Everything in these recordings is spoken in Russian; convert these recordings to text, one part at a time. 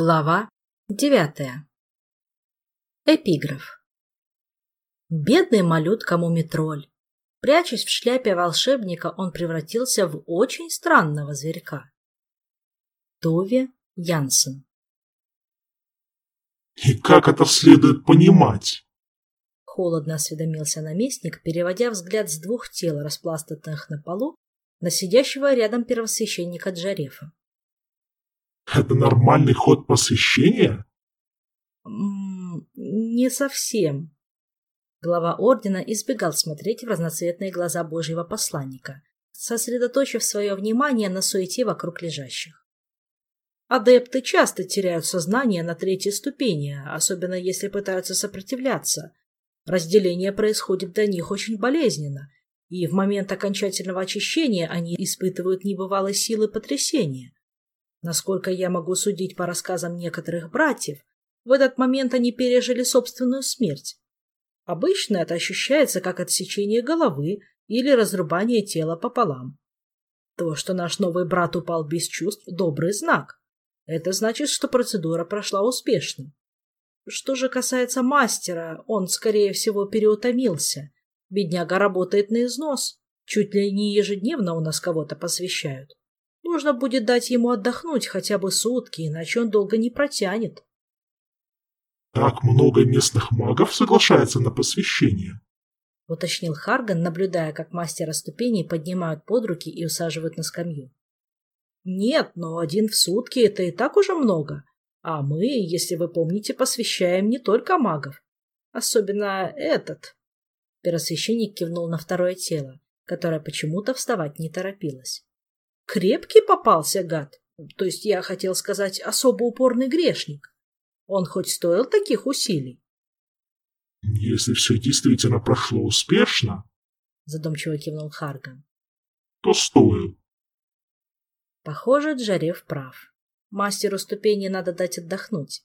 Глава девятая. Эпиграф. Бедный малютка Мумитроль. Прячась в шляпе волшебника, он превратился в очень странного зверька. Тове Янсен. «И как это следует понимать?» Холодно осведомился наместник, переводя взгляд с двух тел, распластанных на полу, на сидящего рядом первосвященника Джарефа. Это нормальный ход посвящения? Не совсем. Глава ордена избегал смотреть в разноцветные глаза Божьего посланника, сосредоточив свое внимание на суете вокруг лежащих. Адепты часто теряют сознание на третьей ступени, особенно если пытаются сопротивляться. Разделение происходит для них очень болезненно, и в момент окончательного очищения они испытывают небывалой силы потрясения. Насколько я могу судить по рассказам некоторых братьев, в этот момент они пережили собственную смерть. Обычно это ощущается как отсечение головы или разрубание тела пополам. То, что наш новый брат упал без чувств – добрый знак. Это значит, что процедура прошла успешно. Что же касается мастера, он, скорее всего, переутомился. Бедняга работает на износ. Чуть ли не ежедневно у нас кого-то посвящают. Нужно будет дать ему отдохнуть хотя бы сутки, иначе он долго не протянет. Так много местных магов соглашается на посвящение? Уточнил Харган, наблюдая, как мастера ступеней поднимают под руки и усаживают на скамью. Нет, но один в сутки — это и так уже много. А мы, если вы помните, посвящаем не только магов. Особенно этот. Первосвященник кивнул на второе тело, которое почему-то вставать не торопилось. Крепкий попался гад. То есть я хотел сказать особо упорный грешник. Он хоть стоил таких усилий? Если все действительно прошло успешно, задумчиво кивнул Харган, то стоил. Похоже, Джарев прав. Мастеру ступени надо дать отдохнуть.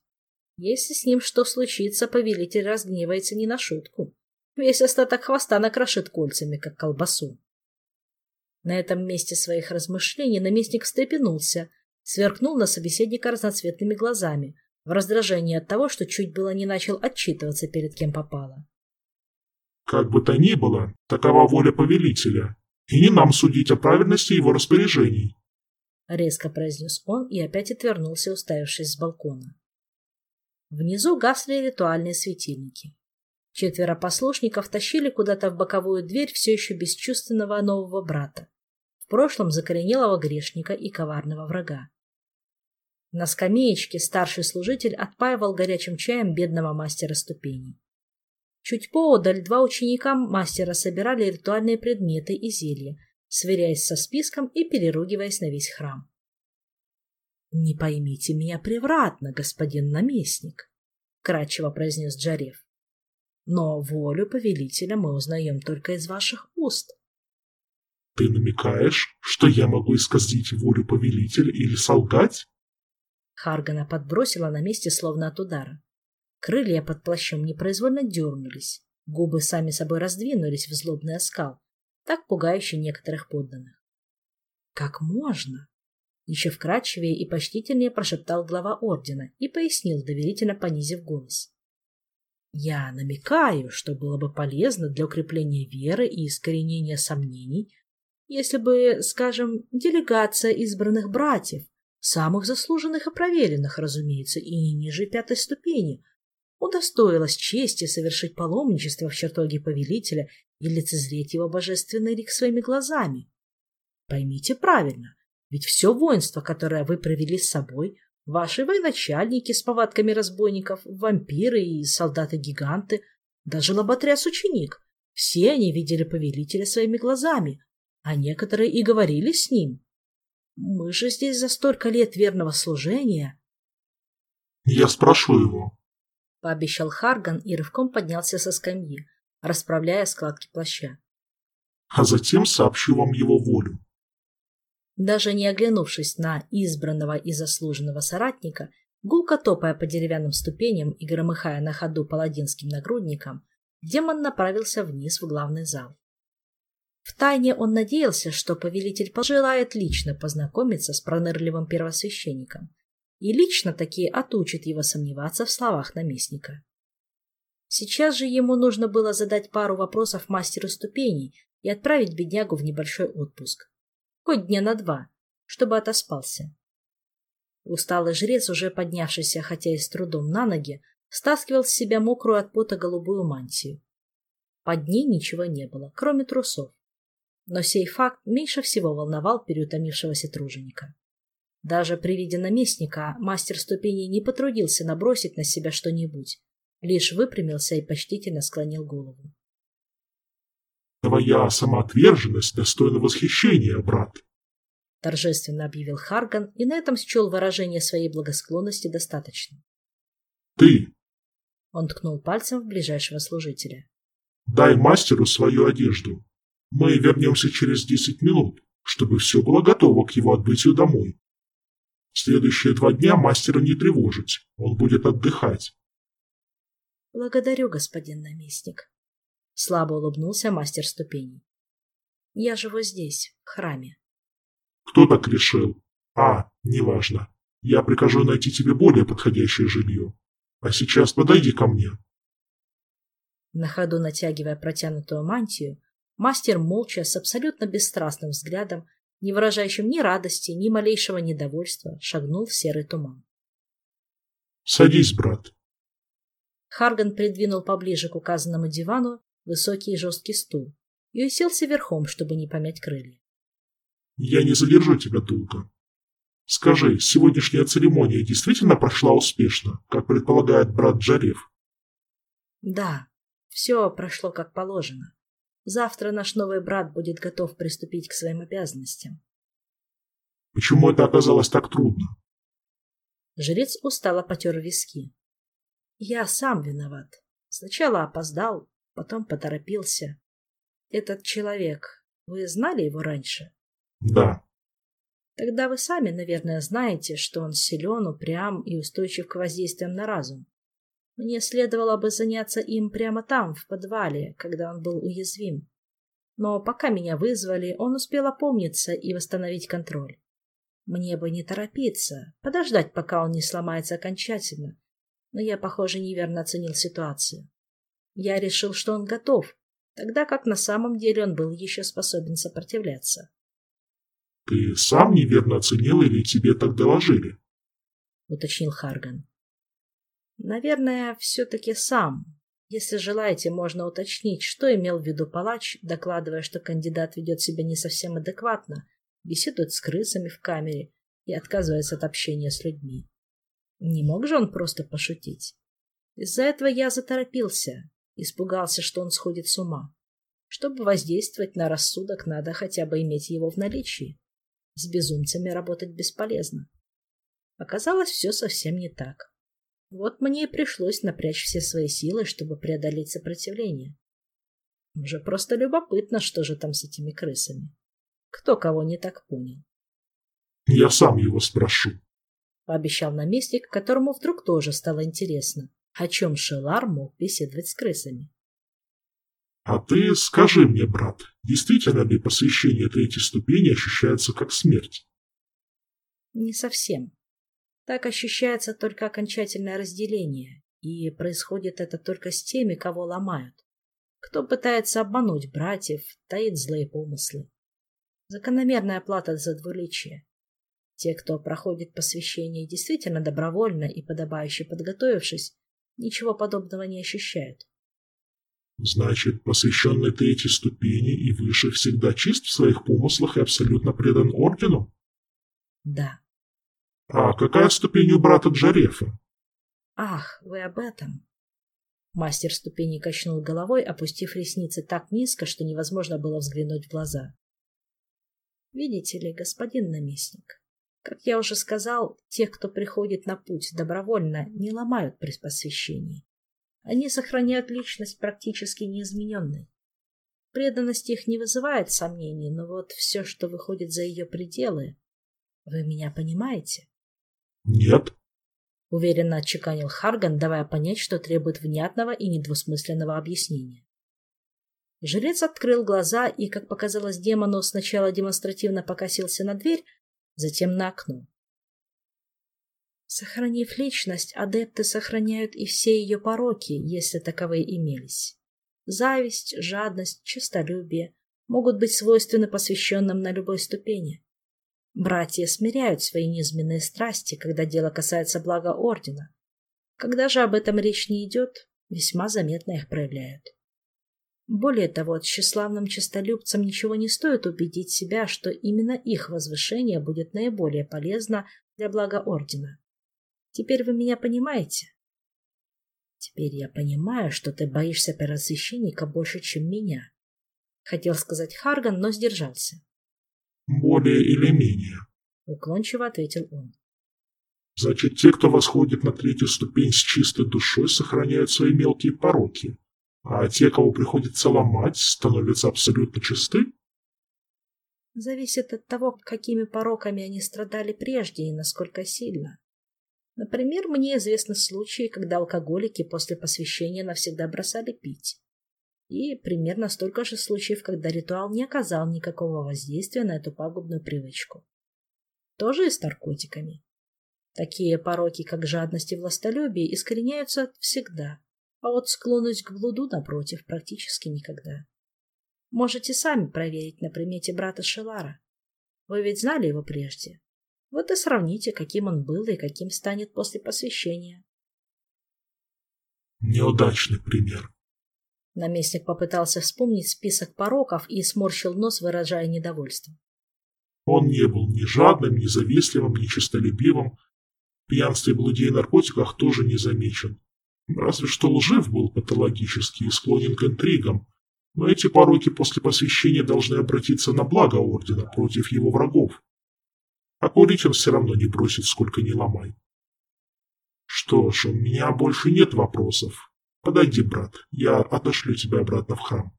Если с ним что случится, повелитель разгневается не на шутку. Весь остаток хвоста накрошит кольцами, как колбасу. На этом месте своих размышлений наместник встрепенулся, сверкнул на собеседника разноцветными глазами, в раздражении от того, что чуть было не начал отчитываться перед кем попало. «Как бы то ни было, такова воля повелителя, и не нам судить о правильности его распоряжений», — резко произнес он и опять отвернулся, уставившись с балкона. Внизу гасли ритуальные светильники. Четверо послушников тащили куда-то в боковую дверь все еще бесчувственного нового брата прошлом закоренелого грешника и коварного врага. На скамеечке старший служитель отпаивал горячим чаем бедного мастера ступеней. Чуть поодаль два ученика мастера собирали ритуальные предметы и зелья, сверяясь со списком и переругиваясь на весь храм. «Не поймите меня превратно, господин наместник», — кратчево произнес Джарев. «Но волю повелителя мы узнаем только из ваших уст. Ты намекаешь, что я могу исказить волю повелителя или солгать? Харгана подбросила на месте словно от удара. Крылья под плащом непроизвольно дернулись. Губы сами собой раздвинулись в злобный оскал, так пугающий некоторых подданных. «Как можно?» Еще вкрадчивее и почтительнее прошептал глава ордена и пояснил, доверительно понизив голос. «Я намекаю, что было бы полезно для укрепления веры и искоренения сомнений если бы, скажем, делегация избранных братьев, самых заслуженных и проверенных, разумеется, и не ниже пятой ступени, удостоилась чести совершить паломничество в чертоге повелителя и лицезреть его божественный лик своими глазами. Поймите правильно, ведь все воинство, которое вы провели с собой, ваши военачальники с повадками разбойников, вампиры и солдаты-гиганты, даже лоботряс-ученик, все они видели повелителя своими глазами, а некоторые и говорили с ним. Мы же здесь за столько лет верного служения. — Я спрошу его, — пообещал Харган и рывком поднялся со скамьи, расправляя складки плаща. — А затем сообщу вам его волю. Даже не оглянувшись на избранного и заслуженного соратника, гулко топая по деревянным ступеням и громыхая на ходу паладинским нагрудником, демон направился вниз в главный зал. Втайне он надеялся, что повелитель пожелает лично познакомиться с пронырливым первосвященником и лично таки отучит его сомневаться в словах наместника. Сейчас же ему нужно было задать пару вопросов мастеру ступеней и отправить беднягу в небольшой отпуск. Хоть дня на два, чтобы отоспался. Усталый жрец, уже поднявшийся, хотя и с трудом, на ноги, стаскивал с себя мокрую от пота голубую мантию. Под ней ничего не было, кроме трусов. Но сей факт меньше всего волновал переутомившегося труженика. Даже при виде наместника мастер ступеней не потрудился набросить на себя что-нибудь, лишь выпрямился и почтительно склонил голову. «Твоя самоотверженность достойна восхищения, брат», — торжественно объявил Харган и на этом счел выражение своей благосклонности достаточно. «Ты!» — он ткнул пальцем в ближайшего служителя. «Дай мастеру свою одежду. Мы вернемся через десять минут, чтобы все было готово к его отбытию домой. Следующие два дня мастера не тревожить, он будет отдыхать. Благодарю, господин наместник. Слабо улыбнулся мастер ступеней. Я живу здесь, в храме. Кто так решил? А, неважно. Я прикажу найти тебе более подходящее жилье. А сейчас подойди ко мне. На ходу натягивая протянутую мантию, мастер молча, с абсолютно бесстрастным взглядом, не выражающим ни радости, ни малейшего недовольства, шагнул в серый туман. «Садись, брат». Харган придвинул поближе к указанному дивану высокий и жесткий стул и уселся верхом, чтобы не помять крылья. «Я не задержу тебя долго. Скажи, сегодняшняя церемония действительно прошла успешно, как предполагает брат Джарев?» «Да, все прошло как положено. Завтра наш новый брат будет готов приступить к своим обязанностям. Почему это оказалось так трудно? Жрец устало потер виски. Я сам виноват. Сначала опоздал, потом поторопился. Этот человек, вы знали его раньше? Да. Тогда вы сами, наверное, знаете, что он силен, упрям и устойчив к воздействиям на разум. Мне следовало бы заняться им прямо там, в подвале, когда он был уязвим. Но пока меня вызвали, он успел опомниться и восстановить контроль. Мне бы не торопиться, подождать, пока он не сломается окончательно. Но я, похоже, неверно оценил ситуацию. Я решил, что он готов, тогда как на самом деле он был еще способен сопротивляться. — Ты сам неверно оценил или тебе так доложили? — уточнил Харган. Наверное, все-таки сам. Если желаете, можно уточнить, что имел в виду палач, докладывая, что кандидат ведет себя не совсем адекватно, беседует с крысами в камере и отказывается от общения с людьми. Не мог же он просто пошутить? Из-за этого я заторопился, испугался, что он сходит с ума. Чтобы воздействовать на рассудок, надо хотя бы иметь его в наличии. С безумцами работать бесполезно. Оказалось, все совсем не так. Вот мне и пришлось напрячь все свои силы, чтобы преодолеть сопротивление. Уже просто любопытно, что же там с этими крысами. Кто кого не так понял. — Я сам его спрошу, — пообещал наместник, которому вдруг тоже стало интересно, о чем Шелар мог беседовать с крысами. — А ты скажи мне, брат, действительно ли посвящение третьей ступени ощущается как смерть? — Не совсем, так ощущается только окончательное разделение, и происходит это только с теми, кого ломают. Кто пытается обмануть братьев, таит злые помыслы. Закономерная плата за двуличие. Те, кто проходит посвящение действительно добровольно и подобающе подготовившись, ничего подобного не ощущают. Значит, посвященный третьей ступени и выше всегда чист в своих помыслах и абсолютно предан ордену? Да. «А какая ступень у брата Джарефа?» «Ах, вы об этом!» Мастер ступени качнул головой, опустив ресницы так низко, что невозможно было взглянуть в глаза. «Видите ли, господин наместник, как я уже сказал, те, кто приходит на путь добровольно, не ломают при посвящении. Они сохраняют личность практически неизмененной. Преданность их не вызывает сомнений, но вот все, что выходит за ее пределы... Вы меня понимаете?» «Нет», — уверенно отчеканил Харган, давая понять, что требует внятного и недвусмысленного объяснения. Жрец открыл глаза и, как показалось демону, сначала демонстративно покосился на дверь, затем на окно. Сохранив личность, адепты сохраняют и все ее пороки, если таковые имелись. Зависть, жадность, честолюбие могут быть свойственны посвященным на любой ступени. Братья смиряют свои низменные страсти, когда дело касается блага Ордена. Когда же об этом речь не идет, весьма заметно их проявляют. Более того, тщеславным честолюбцам ничего не стоит убедить себя, что именно их возвышение будет наиболее полезно для блага Ордена. Теперь вы меня понимаете? Теперь я понимаю, что ты боишься первосвященника больше, чем меня. Хотел сказать Харган, но сдержался. Более или менее. Уклончиво ответил он. Значит, те, кто восходит на третью ступень с чистой душой, сохраняют свои мелкие пороки, а те, кого приходится ломать, становятся абсолютно чисты? Зависит от того, какими пороками они страдали прежде и насколько сильно. Например, мне известны случаи, когда алкоголики после посвящения навсегда бросали пить. И примерно столько же случаев, когда ритуал не оказал никакого воздействия на эту пагубную привычку. Тоже и с наркотиками. Такие пороки, как жадность и властолюбие, искореняются всегда, а вот склонность к блуду, напротив, практически никогда. Можете сами проверить на примете брата Шелара. Вы ведь знали его прежде? Вот и сравните, каким он был и каким станет после посвящения. Неудачный пример. Наместник попытался вспомнить список пороков и сморщил нос, выражая недовольство. Он не был ни жадным, ни завистливым, ни честолюбивым. В пьянстве, блуде и наркотиках тоже не замечен. Разве что лжив был патологически и склонен к интригам. Но эти пороки после посвящения должны обратиться на благо Ордена против его врагов. А курить он все равно не бросит, сколько ни ломай. Что ж, у меня больше нет вопросов. Подойди, брат, я отошлю тебя обратно в храм.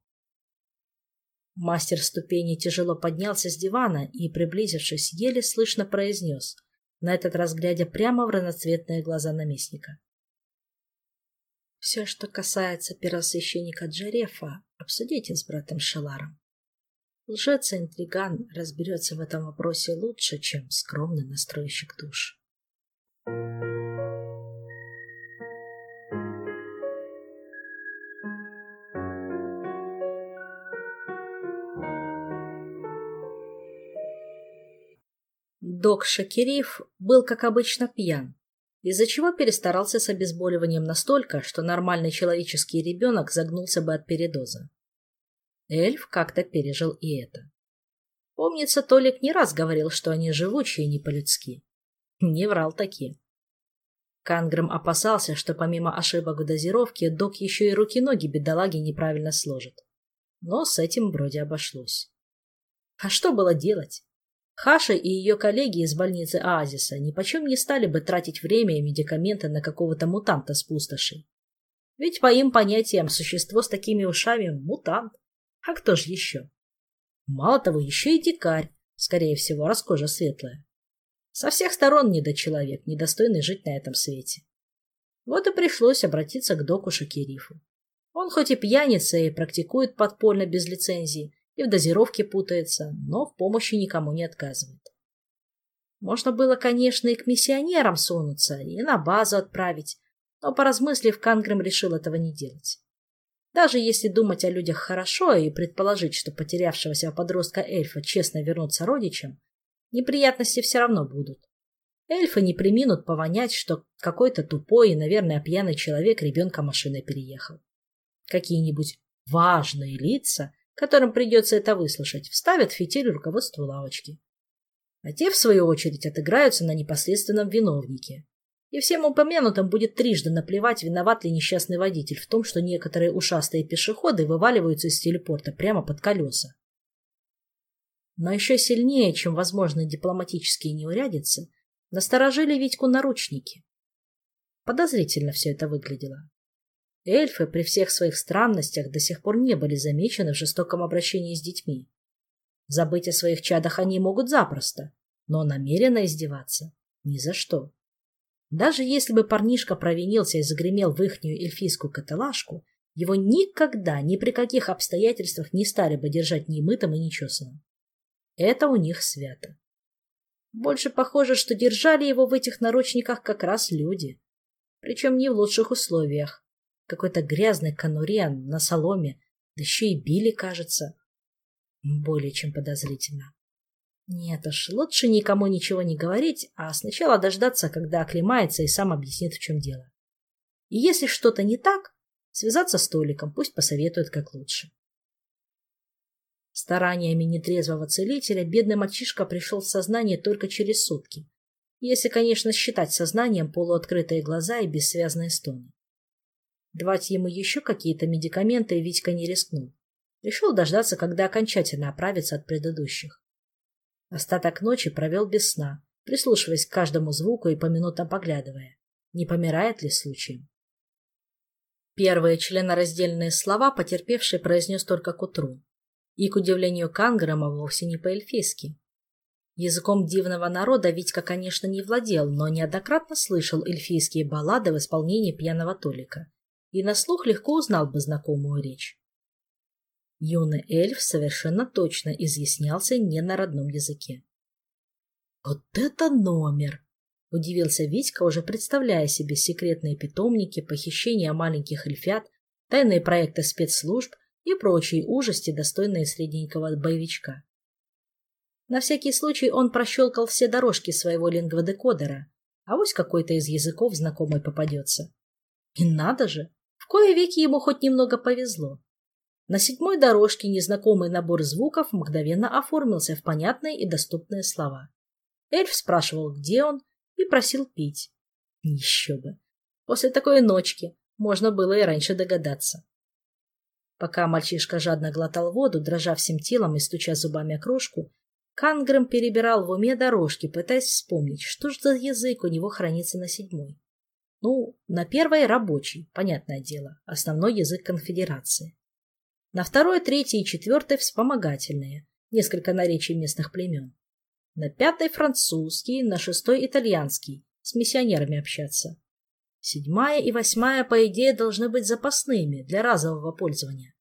Мастер ступени тяжело поднялся с дивана и, приблизившись, еле слышно произнес, на этот раз глядя прямо в разноцветные глаза наместника. Все, что касается первосвященника Джарефа, обсудите с братом Шеларом. Лжец и интриган разберется в этом вопросе лучше, чем скромный настройщик душ. Док Шакириф был, как обычно, пьян, из-за чего перестарался с обезболиванием настолько, что нормальный человеческий ребенок загнулся бы от передоза. Эльф как-то пережил и это. Помнится, Толик не раз говорил, что они живучие не по-людски. Не врал таки. Кангрэм опасался, что помимо ошибок в дозировке, док еще и руки-ноги бедолаги неправильно сложит. Но с этим вроде обошлось. А что было делать? Хаша и ее коллеги из больницы Оазиса нипочем не стали бы тратить время и медикаменты на какого-то мутанта с пустошей. Ведь по им понятиям существо с такими ушами – мутант. А кто же еще? Мало того, еще и дикарь, скорее всего, раскожа светлая. Со всех сторон недочеловек, недостойный жить на этом свете. Вот и пришлось обратиться к доку Шакирифу. Он хоть и пьяница и практикует подпольно без лицензии, и в дозировке путается, но в помощи никому не отказывает. Можно было, конечно, и к миссионерам сунуться, и на базу отправить, но, поразмыслив, Кангрем решил этого не делать. Даже если думать о людях хорошо и предположить, что потерявшегося подростка эльфа честно вернуться родичам, неприятности все равно будут. Эльфы не приминут повонять, что какой-то тупой и, наверное, пьяный человек ребенка машиной переехал. Какие-нибудь важные лица которым придется это выслушать, вставят фитиль руководству лавочки. А те, в свою очередь, отыграются на непосредственном виновнике. И всем упомянутым будет трижды наплевать, виноват ли несчастный водитель в том, что некоторые ушастые пешеходы вываливаются из телепорта прямо под колеса. Но еще сильнее, чем возможные дипломатические неурядицы, насторожили Витьку наручники. Подозрительно все это выглядело. Эльфы при всех своих странностях до сих пор не были замечены в жестоком обращении с детьми. Забыть о своих чадах они могут запросто, но намеренно издеваться ни за что. Даже если бы парнишка провинился и загремел в ихнюю эльфийскую каталажку, его никогда, ни при каких обстоятельствах не стали бы держать немытым и нечесанным. Это у них свято. Больше похоже, что держали его в этих наручниках как раз люди. Причем не в лучших условиях. Какой-то грязный конуре на соломе, да еще и били, кажется. Более чем подозрительно. Нет уж, лучше никому ничего не говорить, а сначала дождаться, когда оклемается и сам объяснит, в чем дело. И если что-то не так, связаться с Толиком, пусть посоветует как лучше. Стараниями нетрезвого целителя бедный мальчишка пришел в сознание только через сутки. Если, конечно, считать сознанием полуоткрытые глаза и бессвязные стоны. Давать ему еще какие-то медикаменты Витька не рискнул. Решил дождаться, когда окончательно оправится от предыдущих. Остаток ночи провел без сна, прислушиваясь к каждому звуку и поминутно поглядывая, не помирает ли случаем. Первые членораздельные слова потерпевший произнес только к утру. И, к удивлению Канграма, вовсе не по-эльфийски. Языком дивного народа Витька, конечно, не владел, но неоднократно слышал эльфийские баллады в исполнении пьяного Толика и на слух легко узнал бы знакомую речь. Юный эльф совершенно точно изъяснялся не на родном языке. «Вот это номер!» — удивился Витька, уже представляя себе секретные питомники, похищения маленьких эльфят, тайные проекты спецслужб и прочие ужасти, достойные средненького боевичка. На всякий случай он прощелкал все дорожки своего лингводекодера, а вось какой-то из языков знакомый попадется. И надо же! В кое веки ему хоть немного повезло. На седьмой дорожке незнакомый набор звуков мгновенно оформился в понятные и доступные слова. Эльф спрашивал, где он, и просил пить. Еще бы. После такой ночки можно было и раньше догадаться. Пока мальчишка жадно глотал воду, дрожа всем телом и стуча зубами о кружку, Канграм перебирал в уме дорожки, пытаясь вспомнить, что же за язык у него хранится на седьмой. Ну, на первой рабочий, понятное дело, основной язык конфедерации. На второй, третий и четвертый вспомогательные, несколько наречий местных племен. На пятой французский, на шестой итальянский, с миссионерами общаться. Седьмая и восьмая, по идее, должны быть запасными для разового пользования.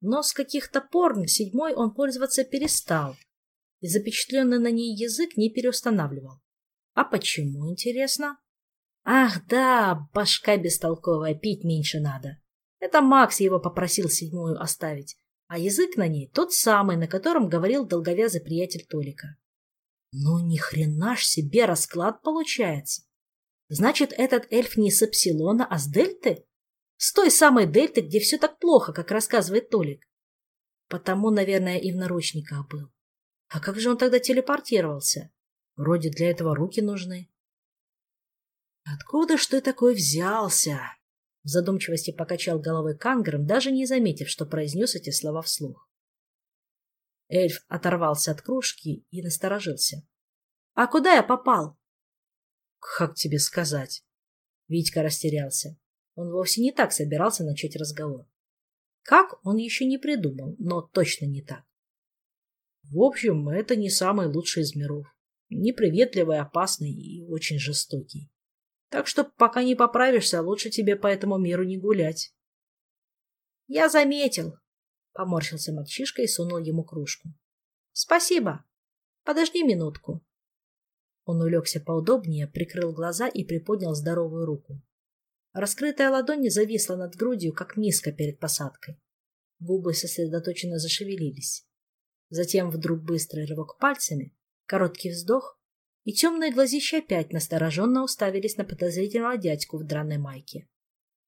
Но с каких-то пор седьмой он пользоваться перестал, и запечатленный на ней язык не переустанавливал. А почему, интересно? Ах, да, башка бестолковая, пить меньше надо. Это Макс его попросил седьмую оставить, а язык на ней тот самый, на котором говорил долговязый приятель Толика. Ну, ни хрена ж себе расклад получается. Значит, этот эльф не с Эпсилона, а с Дельты? С той самой Дельты, где все так плохо, как рассказывает Толик. Потому, наверное, и в наручниках был. А как же он тогда телепортировался? Вроде для этого руки нужны. «Откуда ж ты такой взялся?» В задумчивости покачал головой Кангром, даже не заметив, что произнес эти слова вслух. Эльф оторвался от кружки и насторожился. «А куда я попал?» «Как тебе сказать?» Витька растерялся. Он вовсе не так собирался начать разговор. Как, он еще не придумал, но точно не так. В общем, это не самый лучший из миров. Неприветливый, опасный и очень жестокий. Так что пока не поправишься, лучше тебе по этому миру не гулять. — Я заметил, — поморщился мальчишка и сунул ему кружку. — Спасибо. Подожди минутку. Он улегся поудобнее, прикрыл глаза и приподнял здоровую руку. Раскрытая ладонь зависла над грудью, как миска перед посадкой. Губы сосредоточенно зашевелились. Затем вдруг быстрый рывок пальцами, короткий вздох, и темные глазища опять настороженно уставились на подозрительного дядьку в драной майке.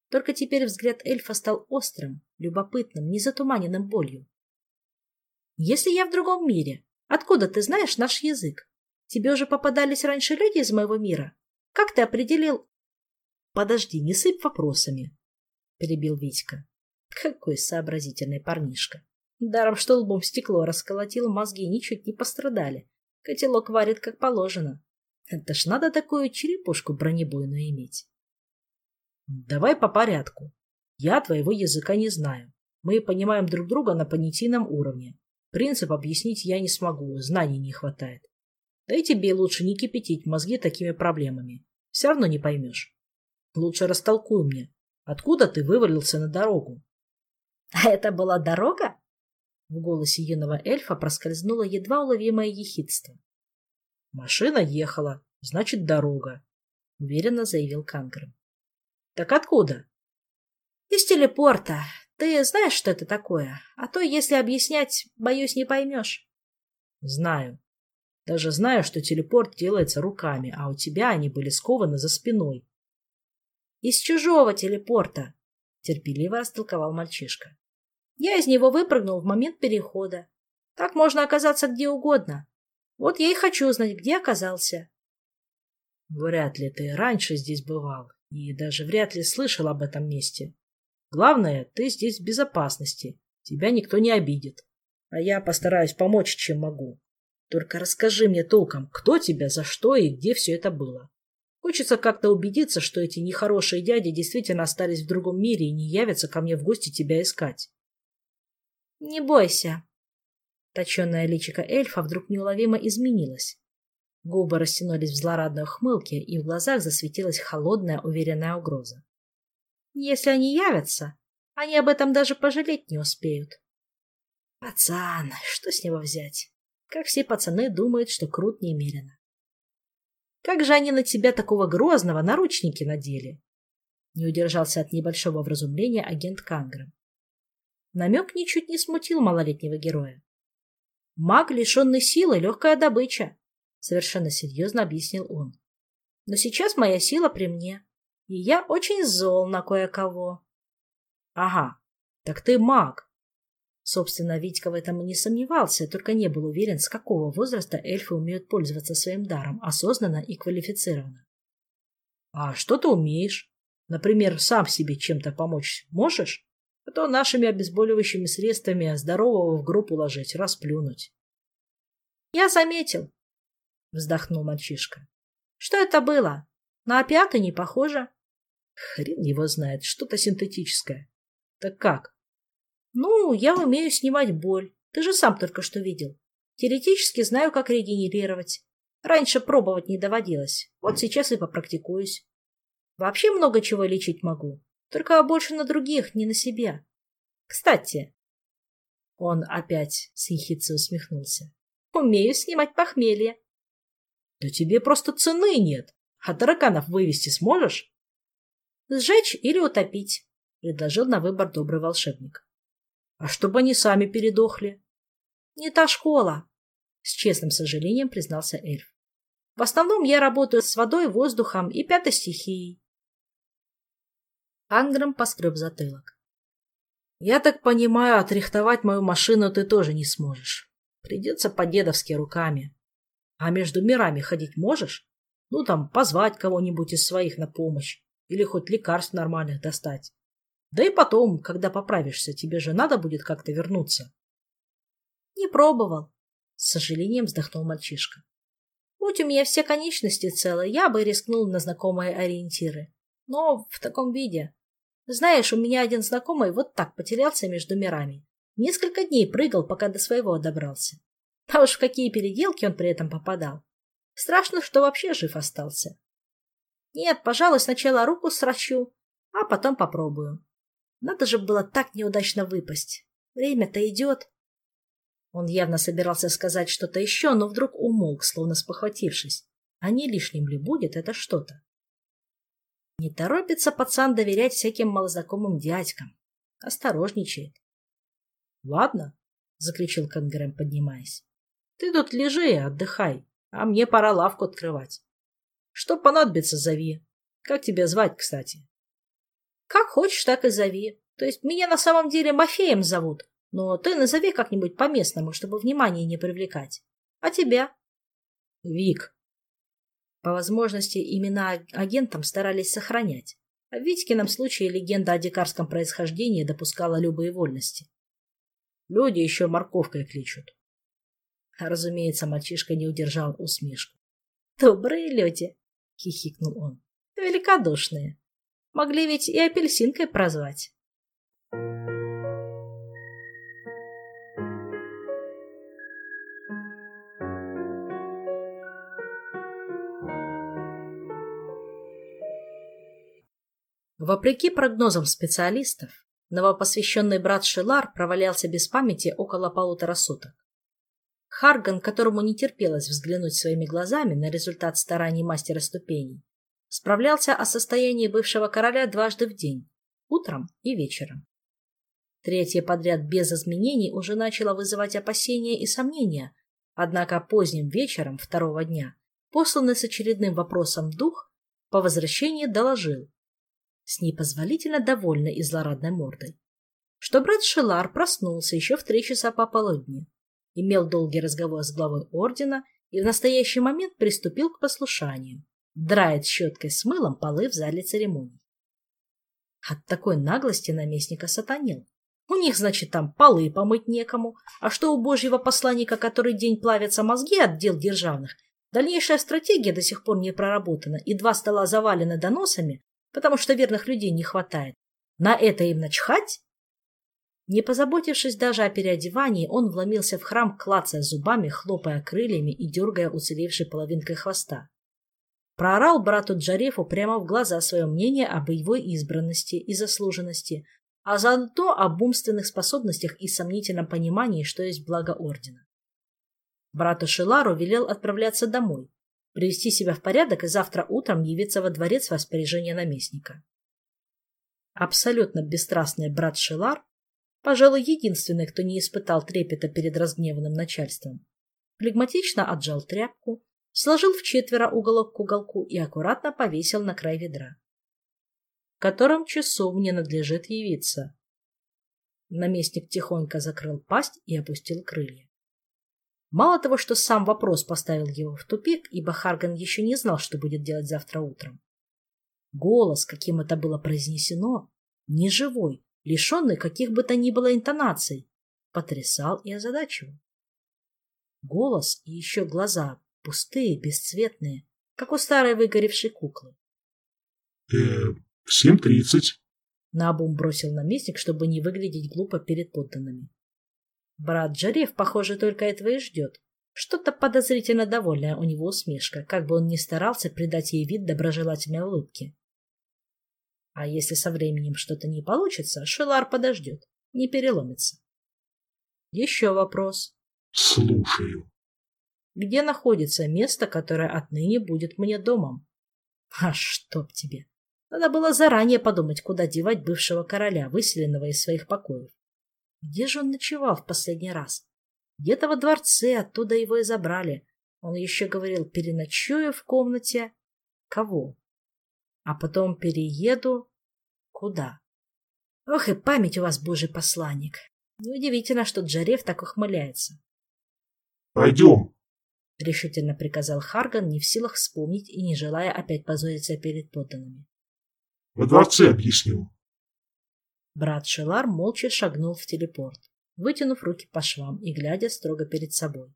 Только теперь взгляд эльфа стал острым, любопытным, не затуманенным болью. «Если я в другом мире, откуда ты знаешь наш язык? Тебе уже попадались раньше люди из моего мира? Как ты определил...» «Подожди, не сыпь вопросами», — перебил Витька. «Какой сообразительный парнишка! Даром, что лбом стекло расколотил, мозги ничуть не пострадали. Котелок варит как положено. Это ж надо такую черепушку бронебойную иметь. Давай по порядку. Я твоего языка не знаю. Мы понимаем друг друга на понятийном уровне. Принцип объяснить я не смогу, знаний не хватает. Да и тебе лучше не кипятить мозги такими проблемами. Все равно не поймешь. Лучше растолкуй мне, откуда ты вывалился на дорогу. — А это была дорога? В голосе юного эльфа проскользнуло едва уловимое ехидство. Машина ехала, значит, дорога, — уверенно заявил Кангрен. Так откуда? Из телепорта. Ты знаешь, что это такое? А то, если объяснять, боюсь, не поймешь. Знаю. Даже знаю, что телепорт делается руками, а у тебя они были скованы за спиной. Из чужого телепорта, терпеливо растолковал мальчишка. Я из него выпрыгнул в момент перехода. Так можно оказаться где угодно. Вот я и хочу узнать, где оказался. Вряд ли ты раньше здесь бывал, и даже вряд ли слышал об этом месте. Главное, ты здесь в безопасности. Тебя никто не обидит. А я постараюсь помочь, чем могу. Только расскажи мне толком, кто тебя, за что и где все это было. Хочется как-то убедиться, что эти нехорошие дяди действительно остались в другом мире и не явятся ко мне в гости тебя искать. — Не бойся. Точенное личико эльфа вдруг неуловимо изменилось. Губы растянулись в злорадной ухмылке, и в глазах засветилась холодная, уверенная угроза. Если они явятся, они об этом даже пожалеть не успеют. Пацан, что с него взять? Как все пацаны думают, что крут немерено. Как же они на тебя такого грозного наручники надели? Не удержался от небольшого вразумления агент Канграм. Намек ничуть не смутил малолетнего героя. Маг, лишенный силы, легкая добыча, совершенно серьезно объяснил он. Но сейчас моя сила при мне и я очень зол на кое-кого. — Ага, так ты маг. Собственно, Витька в этом и не сомневался, только не был уверен, с какого возраста эльфы умеют пользоваться своим даром осознанно и квалифицированно. — А что ты умеешь? Например, сам себе чем-то помочь можешь? А то нашими обезболивающими средствами здорового в группу ложить, расплюнуть. — Я заметил, — вздохнул мальчишка. — Что это было? На опиаты не похоже. Хрен его знает, что-то синтетическое. Так как? Ну, я умею снимать боль. Ты же сам только что видел. Теоретически знаю, как регенерировать. Раньше пробовать не доводилось. Вот сейчас и попрактикуюсь. Вообще много чего лечить могу. Только больше на других, не на себя. Кстати, он опять с ехицей усмехнулся. Умею снимать похмелье. Да тебе просто цены нет. А тараканов вывести сможешь? Сжечь или утопить, — предложил на выбор добрый волшебник. — А чтобы они сами передохли? — Не та школа, — с честным сожалением признался эльф. — В основном я работаю с водой, воздухом и пятой стихией. Анграм поскреб затылок. — Я так понимаю, отрихтовать мою машину ты тоже не сможешь. Придется по-дедовски руками. А между мирами ходить можешь? Ну, там, позвать кого-нибудь из своих на помощь или хоть лекарств нормальных достать. Да и потом, когда поправишься, тебе же надо будет как-то вернуться. Не пробовал, с сожалением вздохнул мальчишка. Будь у меня все конечности целы, я бы рискнул на знакомые ориентиры. Но в таком виде. Знаешь, у меня один знакомый вот так потерялся между мирами. Несколько дней прыгал, пока до своего добрался. А уж в какие переделки он при этом попадал. Страшно, что вообще жив остался. Нет, пожалуй, сначала руку сращу, а потом попробую. Надо же было так неудачно выпасть. Время-то идет. Он явно собирался сказать что-то еще, но вдруг умолк, словно спохватившись. А не лишним ли будет это что-то? Не торопится пацан доверять всяким малознакомым дядькам. Осторожничает. — Ладно, — заключил Кангрем, поднимаясь. — Ты тут лежи и отдыхай, а мне пора лавку открывать. Что понадобится, зови. Как тебя звать, кстати? Как хочешь, так и зови. То есть меня на самом деле Мафеем зовут, но ты назови как-нибудь по-местному, чтобы внимание не привлекать. А тебя? Вик. По возможности имена агентам старались сохранять. А в Витькином случае легенда о дикарском происхождении допускала любые вольности. Люди еще морковкой кличут. Разумеется, мальчишка не удержал усмешку. Добрые люди. — хихикнул он. «Великодушные. Могли ведь и апельсинкой прозвать». Вопреки прогнозам специалистов, новопосвященный брат Шилар провалялся без памяти около полутора суток. Харган, которому не терпелось взглянуть своими глазами на результат стараний мастера ступеней, справлялся о состоянии бывшего короля дважды в день, утром и вечером. Третье подряд без изменений уже начало вызывать опасения и сомнения, однако поздним вечером второго дня посланный с очередным вопросом дух по возвращении доложил, с непозволительно довольной и злорадной мордой, что брат Шелар проснулся еще в три часа пополудни, имел долгий разговор с главой ордена и в настоящий момент приступил к послушанию, драет щеткой с мылом полы в зале церемоний. От такой наглости наместника сатанел. У них, значит, там полы помыть некому, а что у божьего посланника который день плавятся мозги от дел державных, дальнейшая стратегия до сих пор не проработана, и два стола завалены доносами, потому что верных людей не хватает. На это им начхать? Не позаботившись даже о переодевании, он вломился в храм, клацая зубами, хлопая крыльями и дергая уцелевшей половинкой хвоста. Проорал брату Джарефу прямо в глаза свое мнение о боевой избранности и заслуженности, а заодно об умственных способностях и сомнительном понимании, что есть благо ордена. Брату Шилару велел отправляться домой, привести себя в порядок и завтра утром явиться во дворец в распоряжение наместника. Абсолютно бесстрастный брат Шилар, пожалуй, единственный, кто не испытал трепета перед разгневанным начальством, флегматично отжал тряпку, сложил в четверо уголок к уголку и аккуратно повесил на край ведра в котором часу мне надлежит явиться. Наместник тихонько закрыл пасть и опустил крылья. Мало того, что сам вопрос поставил его в тупик, ибо Харган еще не знал, что будет делать завтра утром. Голос, каким это было произнесено, неживой, лишенный каких бы то ни было интонаций, потрясал и озадачивал. Голос и еще глаза, пустые, бесцветные, как у старой выгоревшей куклы. — Э, семь тридцать. Наобум бросил наместник, чтобы не выглядеть глупо перед подданными. Брат Джарев, похоже, только этого и ждет. Что-то подозрительно довольное у него усмешка, как бы он ни старался придать ей вид доброжелательной улыбки. А если со временем что-то не получится, Шелар подождет, не переломится. Еще вопрос. Слушаю. Где находится место, которое отныне будет мне домом? А чтоб тебе! Надо было заранее подумать, куда девать бывшего короля, выселенного из своих покоев. Где же он ночевал в последний раз? Где-то во дворце, оттуда его и забрали. Он еще говорил, переночую в комнате... Кого? А потом перееду... Куда? Ох и память у вас, божий посланник. Неудивительно, что Джарев так ухмыляется. — Пойдем, — решительно приказал Харган, не в силах вспомнить и не желая опять позориться перед подданными. Во дворце объясню. Брат Шелар молча шагнул в телепорт, вытянув руки по швам и глядя строго перед собой.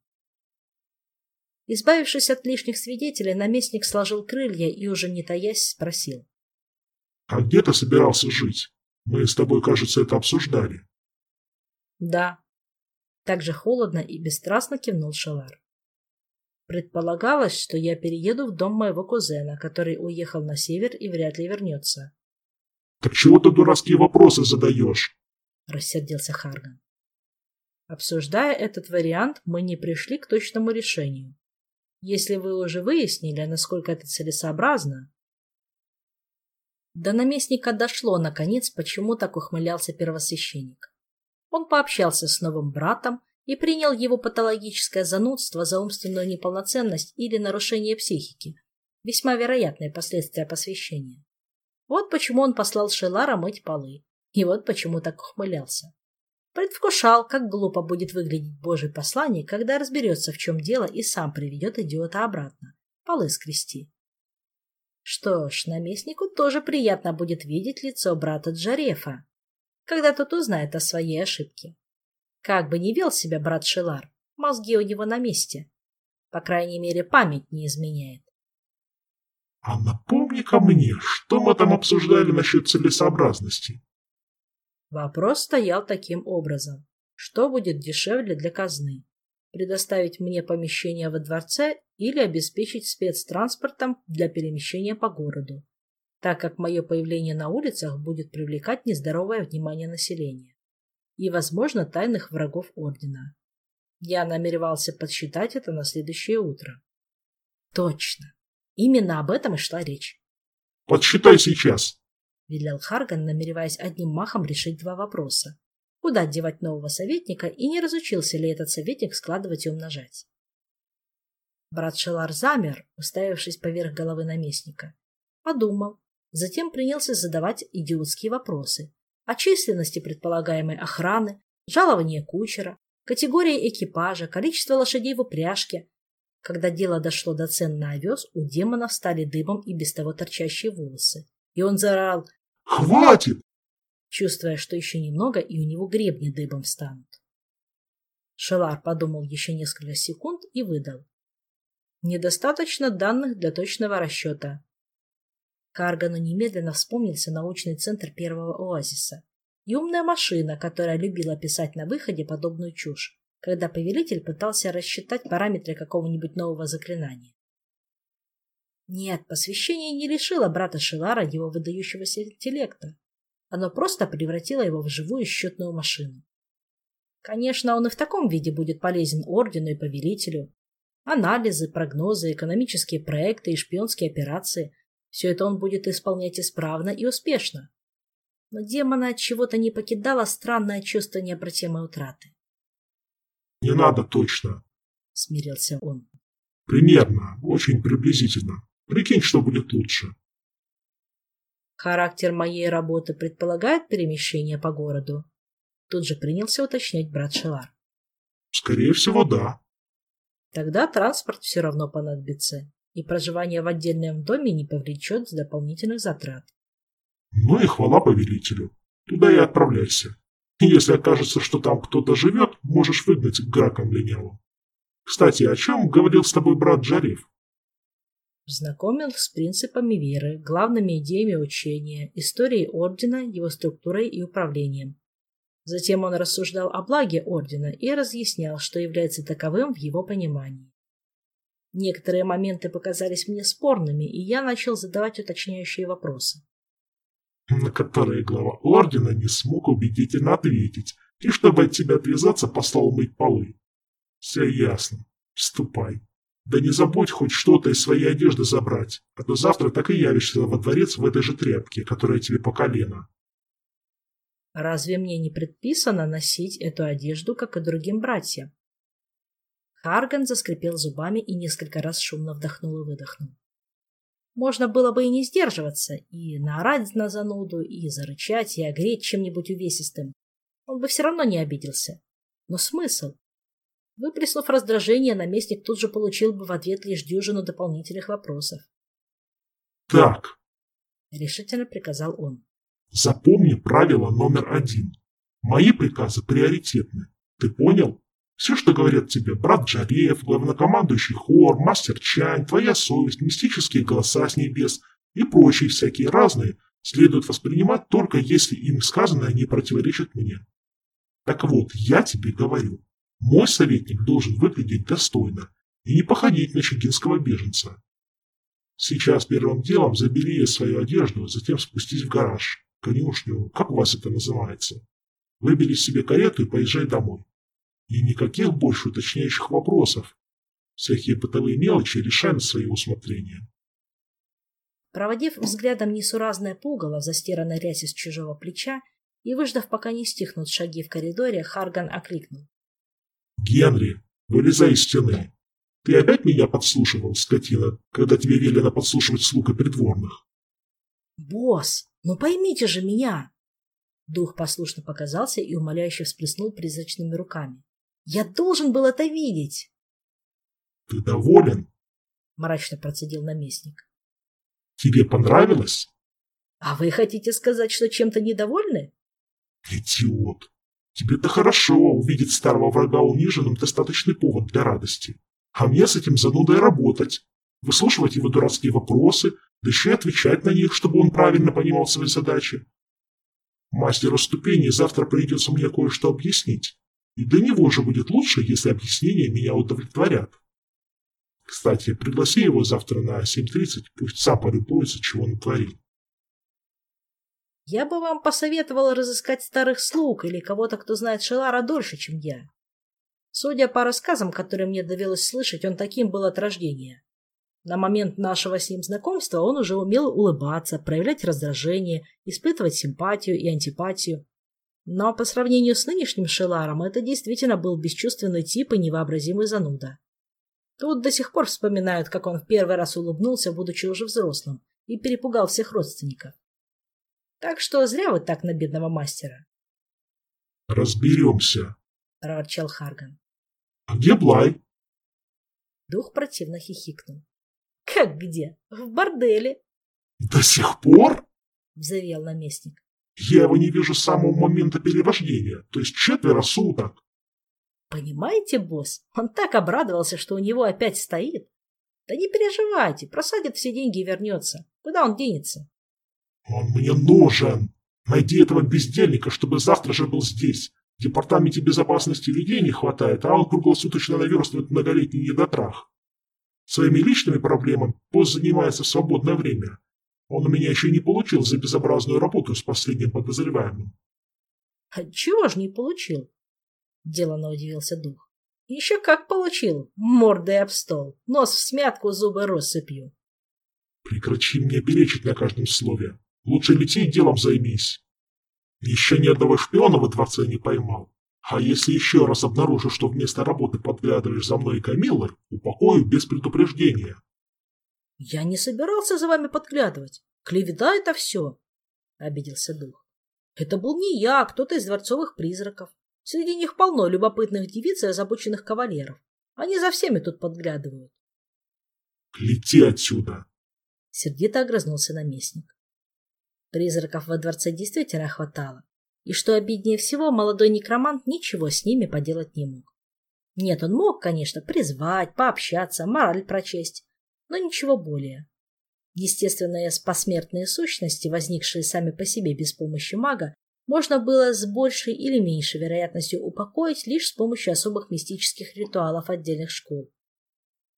Избавившись от лишних свидетелей, наместник сложил крылья и, уже не таясь, спросил. — А где ты собирался жить? Мы с тобой, кажется, это обсуждали. — Да. Так же холодно и бесстрастно кивнул Шелар. Предполагалось, что я перееду в дом моего кузена, который уехал на север и вряд ли вернется. — Так чего ты дурацкие вопросы задаешь? — рассердился Харган. Обсуждая этот вариант, мы не пришли к точному решению. Если вы уже выяснили, насколько это целесообразно... До наместника дошло, наконец, почему так ухмылялся первосвященник. Он пообщался с новым братом, и принял его патологическое занудство за умственную неполноценность или нарушение психики, весьма вероятные последствия посвящения. Вот почему он послал Шелара мыть полы, и вот почему так ухмылялся. Предвкушал, как глупо будет выглядеть божий посланник, когда разберется, в чем дело, и сам приведет идиота обратно. Полы скрести. Что ж, наместнику тоже приятно будет видеть лицо брата Джарефа, когда тот узнает о своей ошибке. Как бы ни вел себя брат Шелар, мозги у него на месте. По крайней мере, память не изменяет. — А напомни-ка мне, что мы там обсуждали насчет целесообразности? Вопрос стоял таким образом. Что будет дешевле для казны? Предоставить мне помещение во дворце или обеспечить спецтранспортом для перемещения по городу, так как мое появление на улицах будет привлекать нездоровое внимание населения и, возможно, тайных врагов Ордена. Я намеревался подсчитать это на следующее утро. Точно. Именно об этом и шла речь. Подсчитай сейчас, — велел Харган, намереваясь одним махом решить два вопроса. Куда девать нового советника и не разучился ли этот советник складывать и умножать? Брат Шелар замер, уставившись поверх головы наместника. Подумал. Затем принялся задавать идиотские вопросы о численности предполагаемой охраны, жалования кучера, категории экипажа, количество лошадей в упряжке. Когда дело дошло до цен на овес, у демона встали дыбом и без того торчащие волосы. И он заорал «Хватит!», чувствуя, что еще немного, и у него гребни дыбом встанут. Шелар подумал еще несколько секунд и выдал. Недостаточно данных для точного расчета. Каргану немедленно вспомнился научный центр первого оазиса и умная машина, которая любила писать на выходе подобную чушь, когда повелитель пытался рассчитать параметры какого-нибудь нового заклинания. Нет, посвящение не лишило брата Шилара его выдающегося интеллекта. Оно просто превратило его в живую счетную машину. Конечно, он и в таком виде будет полезен ордену и повелителю. Анализы, прогнозы, экономические проекты и шпионские операции – все это он будет исполнять исправно и успешно. Но демона от чего-то не покидало странное чувство необратимой утраты. «Не надо точно», – смирился он. «Примерно, очень приблизительно. Прикинь, что будет лучше». Характер моей работы предполагает перемещение по городу? Тут же принялся уточнять брат Шелар. Скорее всего, да. Тогда транспорт все равно понадобится, и проживание в отдельном доме не повлечет дополнительных затрат. Ну и хвала повелителю. Туда и отправляйся. Если окажется, что там кто-то живет, можешь выгнать к гракам линявым. Кстати, о чем говорил с тобой брат Джариф? Знакомил с принципами веры, главными идеями учения, историей ордена, его структурой и управлением. Затем он рассуждал о благе ордена и разъяснял, что является таковым в его понимании. Некоторые моменты показались мне спорными, и я начал задавать уточняющие вопросы. На которые глава ордена не смог убедительно ответить, и чтобы от тебя отвязаться, послал мыть полы. Все ясно. Ступай. Да не забудь хоть что-то из своей одежды забрать, а то завтра так и явишься во дворец в этой же тряпке, которая тебе по колено. Разве мне не предписано носить эту одежду, как и другим братьям? Харган заскрипел зубами и несколько раз шумно вдохнул и выдохнул. Можно было бы и не сдерживаться, и наорать на зануду, и зарычать, и огреть чем-нибудь увесистым. Он бы все равно не обиделся. Но смысл? Выплеснув раздражение, наместник тут же получил бы в ответ лишь дюжину дополнительных вопросов. «Так», — решительно приказал он. «Запомни правило номер один. Мои приказы приоритетны. Ты понял? Все, что говорят тебе брат Джареев, главнокомандующий хор, мастер Чань, твоя совесть, мистические голоса с небес и прочие всякие разные, следует воспринимать только если им сказанное не противоречит мне. Так вот, я тебе говорю, мой советник должен выглядеть достойно и не походить на чигинского беженца. Сейчас первым делом забери свою одежду, затем спустись в гараж, конюшню, как у вас это называется. Выбери себе карету и поезжай домой. И никаких больше уточняющих вопросов. Всякие бытовые мелочи решай на свое усмотрение. Проводив взглядом несуразное пугало, застиранное рясе с чужого плеча, и выждав, пока не стихнут шаги в коридоре, Харган окликнул. «Генри, вылезай из стены. Ты опять меня подслушивал, скотина, когда тебе велено подслушивать слуг и придворных?» «Босс, ну поймите же меня!» Дух послушно показался и умоляюще всплеснул призрачными руками. «Я должен был это видеть!» «Ты доволен?» — мрачно процедил наместник. «Тебе понравилось?» «А вы хотите сказать, что чем-то недовольны?» «Идиот! Тебе-то хорошо увидеть старого врага униженным достаточный повод для радости. А мне с этим занудой работать, выслушивать его дурацкие вопросы, да еще и отвечать на них, чтобы он правильно понимал свои задачи. Мастеру ступени завтра придется мне кое-что объяснить, и для него же будет лучше, если объяснения меня удовлетворят. Кстати, пригласи его завтра на 7.30, пусть сам полюбуется, чего натворил. Я бы вам посоветовала разыскать старых слуг или кого-то, кто знает Шелара дольше, чем я. Судя по рассказам, которые мне довелось слышать, он таким был от рождения. На момент нашего с ним знакомства он уже умел улыбаться, проявлять раздражение, испытывать симпатию и антипатию. Но по сравнению с нынешним Шеларом это действительно был бесчувственный тип и невообразимый зануда. Тут до сих пор вспоминают, как он в первый раз улыбнулся, будучи уже взрослым, и перепугал всех родственников. Так что зря вы так на бедного мастера. «Разберемся», — проворчал Харган. «А где Блай?» Дух противно хихикнул. «Как где? В борделе!» «До сих пор?» — взревел наместник. «Я его не вижу с самого момента перерождения, то есть четверо суток». «Понимаете, босс, он так обрадовался, что у него опять стоит. Да не переживайте, просадит все деньги и вернется. Куда он денется?» «Он мне нужен. Найди этого бездельника, чтобы завтра же был здесь. В департаменте безопасности людей не хватает, а он круглосуточно наверстывает многолетний недотрах. Своими личными проблемами босс занимается в свободное время. Он у меня еще не получил за безобразную работу с последним подозреваемым. А — Чего ж не получил? — деланно удивился дух. — Еще как получил, мордой об стол, нос в смятку, зубы россыпью. — Прекрати мне перечить на каждом слове. Лучше лети и делом займись. Еще ни одного шпиона во дворце не поймал. А если еще раз обнаружу, что вместо работы подглядываешь за мной и Камиллой, упокою без предупреждения. — Я не собирался за вами подглядывать. Клевета это все, — обиделся дух. — Это был не я, а кто-то из дворцовых призраков. Среди них полно любопытных девиц и озабоченных кавалеров. Они за всеми тут подглядывают. — Лети отсюда! — сердито огрызнулся наместник. Призраков во дворце действительно хватало. И что обиднее всего, молодой некромант ничего с ними поделать не мог. Нет, он мог, конечно, призвать, пообщаться, мораль прочесть, но ничего более. Естественные посмертные сущности, возникшие сами по себе без помощи мага, можно было с большей или меньшей вероятностью упокоить лишь с помощью особых мистических ритуалов отдельных школ.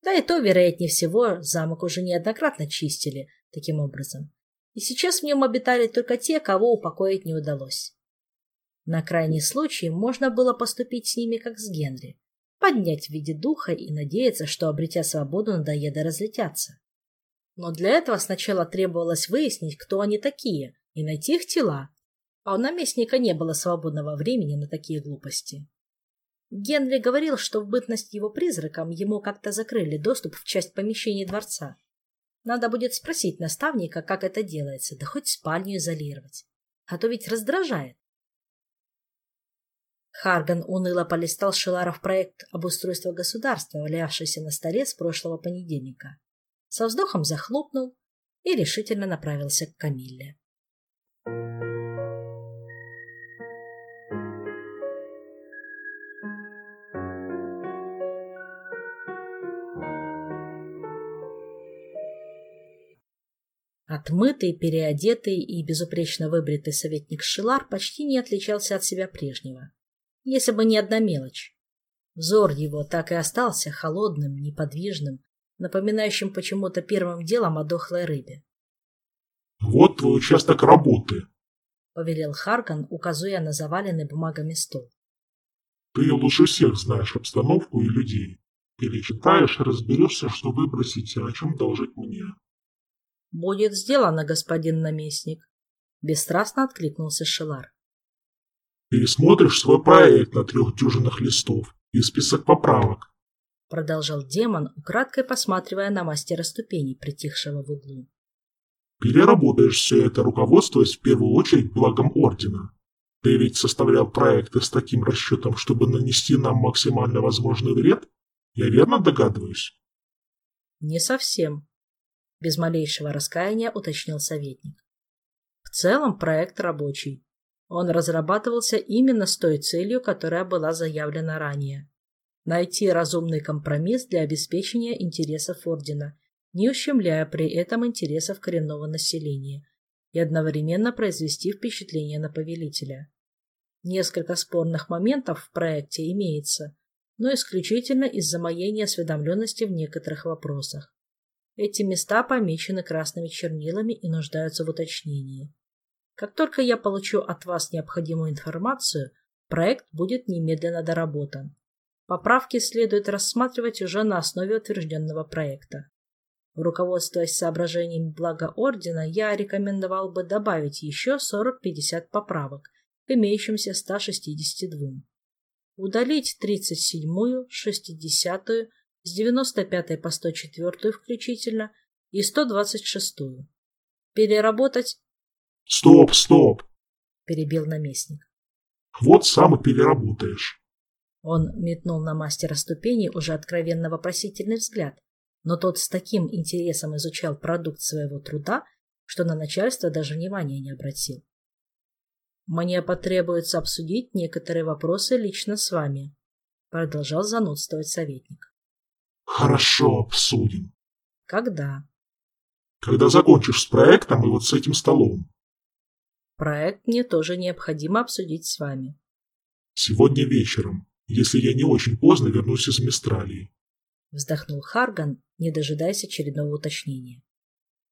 Да и то, вероятнее всего, замок уже неоднократно чистили таким образом. И сейчас в нем обитали только те, кого упокоить не удалось. На крайний случай можно было поступить с ними, как с Генри. Поднять в виде духа и надеяться, что, обретя свободу, надоеда разлетятся. Но для этого сначала требовалось выяснить, кто они такие, и найти их тела. А у наместника не было свободного времени на такие глупости. Генри говорил, что в бытность его призраком ему как-то закрыли доступ в часть помещений дворца. Надо будет спросить наставника, как это делается, да хоть спальню изолировать. А то ведь раздражает. Харган уныло полистал Шиларов проект обустройства государства, валявшийся на столе с прошлого понедельника. Со вздохом захлопнул и решительно направился к Камилле. Отмытый, переодетый и безупречно выбритый советник Шилар почти не отличался от себя прежнего если бы не одна мелочь. Взор его так и остался холодным, неподвижным, напоминающим почему-то первым делом о дохлой рыбе. — Вот твой участок работы, — повелел Харган, указывая на заваленный бумагами стол. — Ты лучше всех знаешь обстановку и людей. Перечитаешь, разберешься, что выбросить и о чем должить мне. — Будет сделано, господин наместник, — бесстрастно откликнулся Шелар. Пересмотришь свой проект на трех дюжинах листов и список поправок. Продолжал демон, украдкой посматривая на мастера ступеней, притихшего в углу. Переработаешь все это, руководствуясь в первую очередь благом Ордена. Ты ведь составлял проекты с таким расчетом, чтобы нанести нам максимально возможный вред? Я верно догадываюсь? Не совсем. Без малейшего раскаяния уточнил советник. В целом проект рабочий. Он разрабатывался именно с той целью, которая была заявлена ранее. Найти разумный компромисс для обеспечения интересов Ордена, не ущемляя при этом интересов коренного населения, и одновременно произвести впечатление на повелителя. Несколько спорных моментов в проекте имеется, но исключительно из-за моей неосведомленности в некоторых вопросах. Эти места помечены красными чернилами и нуждаются в уточнении. Как только я получу от вас необходимую информацию, проект будет немедленно доработан. Поправки следует рассматривать уже на основе утвержденного проекта. Руководствуясь соображениями блага Ордена, я рекомендовал бы добавить еще 40-50 поправок к имеющимся 162. Удалить 37-ю, 60-ю, с 95 по 104 включительно и 126-ю. Переработать... «Стоп, стоп!» — перебил наместник. «Вот сам и переработаешь». Он метнул на мастера ступени уже откровенно вопросительный взгляд, но тот с таким интересом изучал продукт своего труда, что на начальство даже внимания не обратил. «Мне потребуется обсудить некоторые вопросы лично с вами», — продолжал занудствовать советник. «Хорошо, обсудим». «Когда?» «Когда закончишь с проектом и вот с этим столом». «Проект мне тоже необходимо обсудить с вами». «Сегодня вечером. Если я не очень поздно вернусь из Мистралии. Вздохнул Харган, не дожидаясь очередного уточнения.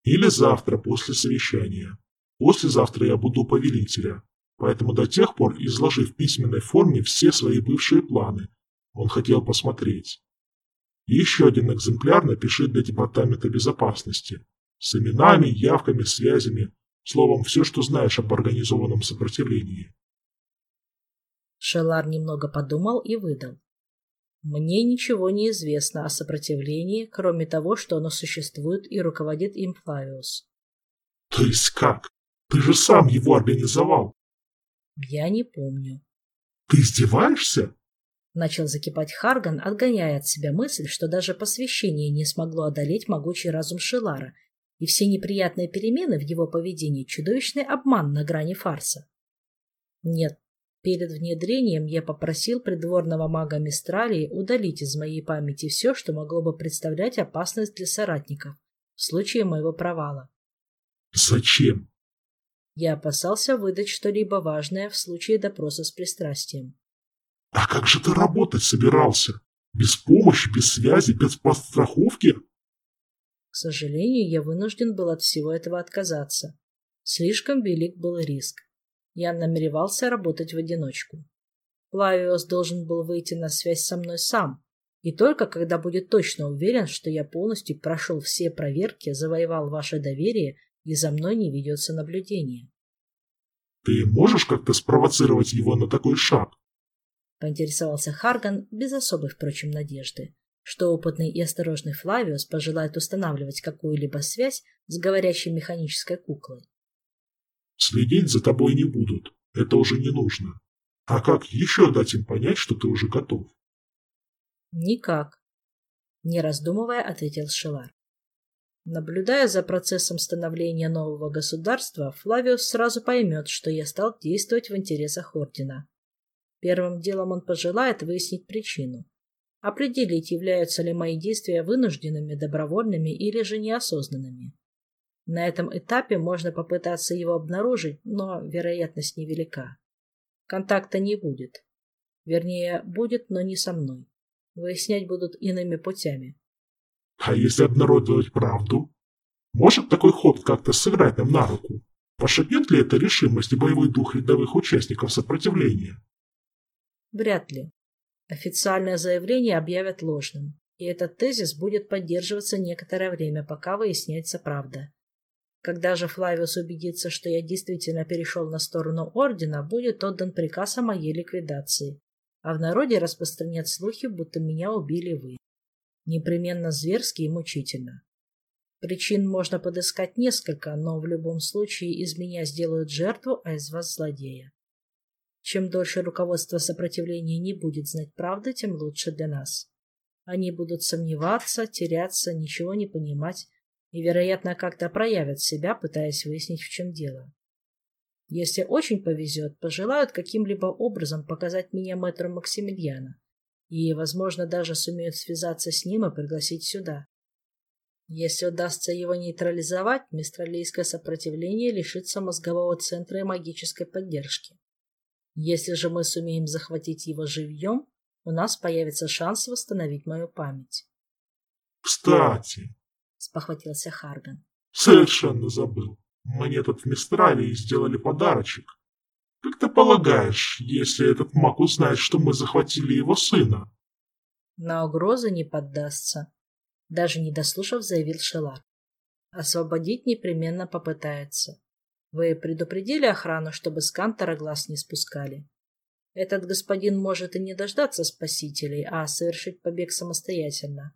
Или завтра после совещания. Послезавтра я буду повелителя. Поэтому до тех пор, изложив в письменной форме все свои бывшие планы, он хотел посмотреть. Еще один экземпляр напиши для Департамента безопасности. С именами, явками, связями, словом, все, что знаешь об организованном сопротивлении. Шелар немного подумал и выдал. Мне ничего не известно о сопротивлении, кроме того, что оно существует и руководит им Флавиус. То есть как? Ты же сам его организовал. Я не помню. Ты издеваешься? Начал закипать Харган, отгоняя от себя мысль, что даже посвящение не смогло одолеть могучий разум Шелара, и все неприятные перемены в его поведении – чудовищный обман на грани фарса. Нет, Перед внедрением я попросил придворного мага Мистралии удалить из моей памяти все, что могло бы представлять опасность для соратников в случае моего провала. Зачем? Я опасался выдать что-либо важное в случае допроса с пристрастием. А как же ты работать собирался? Без помощи, без связи, без подстраховки? К сожалению, я вынужден был от всего этого отказаться. Слишком велик был риск. Я намеревался работать в одиночку. Плавиос должен был выйти на связь со мной сам, и только когда будет точно уверен, что я полностью прошел все проверки, завоевал ваше доверие и за мной не ведется наблюдение. «Ты можешь как-то спровоцировать его на такой шаг?» Поинтересовался Харган без особой, впрочем, надежды, что опытный и осторожный Флавиус пожелает устанавливать какую-либо связь с говорящей механической куклой. Следить за тобой не будут. Это уже не нужно. А как еще дать им понять, что ты уже готов? Никак. Не раздумывая, ответил Шелар. Наблюдая за процессом становления нового государства, Флавиус сразу поймет, что я стал действовать в интересах Ордена. Первым делом он пожелает выяснить причину. Определить, являются ли мои действия вынужденными, добровольными или же неосознанными. На этом этапе можно попытаться его обнаружить, но вероятность невелика. Контакта не будет. Вернее, будет, но не со мной. Выяснять будут иными путями. А если обнародовать правду? Может такой ход как-то сыграть нам на руку? Пошатнет ли это решимость и боевой дух рядовых участников сопротивления? Вряд ли. Официальное заявление объявят ложным, и этот тезис будет поддерживаться некоторое время, пока выясняется правда. Когда же Флавиус убедится, что я действительно перешел на сторону Ордена, будет отдан приказ о моей ликвидации, а в народе распространят слухи, будто меня убили вы. Непременно зверски и мучительно. Причин можно подыскать несколько, но в любом случае из меня сделают жертву, а из вас злодея. Чем дольше руководство сопротивления не будет знать правды, тем лучше для нас. Они будут сомневаться, теряться, ничего не понимать, и, вероятно, как-то проявят себя, пытаясь выяснить, в чем дело. Если очень повезет, пожелают каким-либо образом показать меня мэтру Максимилиана и, возможно, даже сумеют связаться с ним и пригласить сюда. Если удастся его нейтрализовать, мистралийское сопротивление лишится мозгового центра и магической поддержки. Если же мы сумеем захватить его живьем, у нас появится шанс восстановить мою память. Кстати, спохватился Харган. Совершенно забыл. Мне тут в Мистралии сделали подарочек. Как ты полагаешь, если этот маг узнает, что мы захватили его сына, На угрозы не поддастся. Даже не дослушав, заявил Шелар. Освободить непременно попытается. Вы предупредили охрану, чтобы с Кантора глаз не спускали? Этот господин может и не дождаться спасителей, а совершить побег самостоятельно.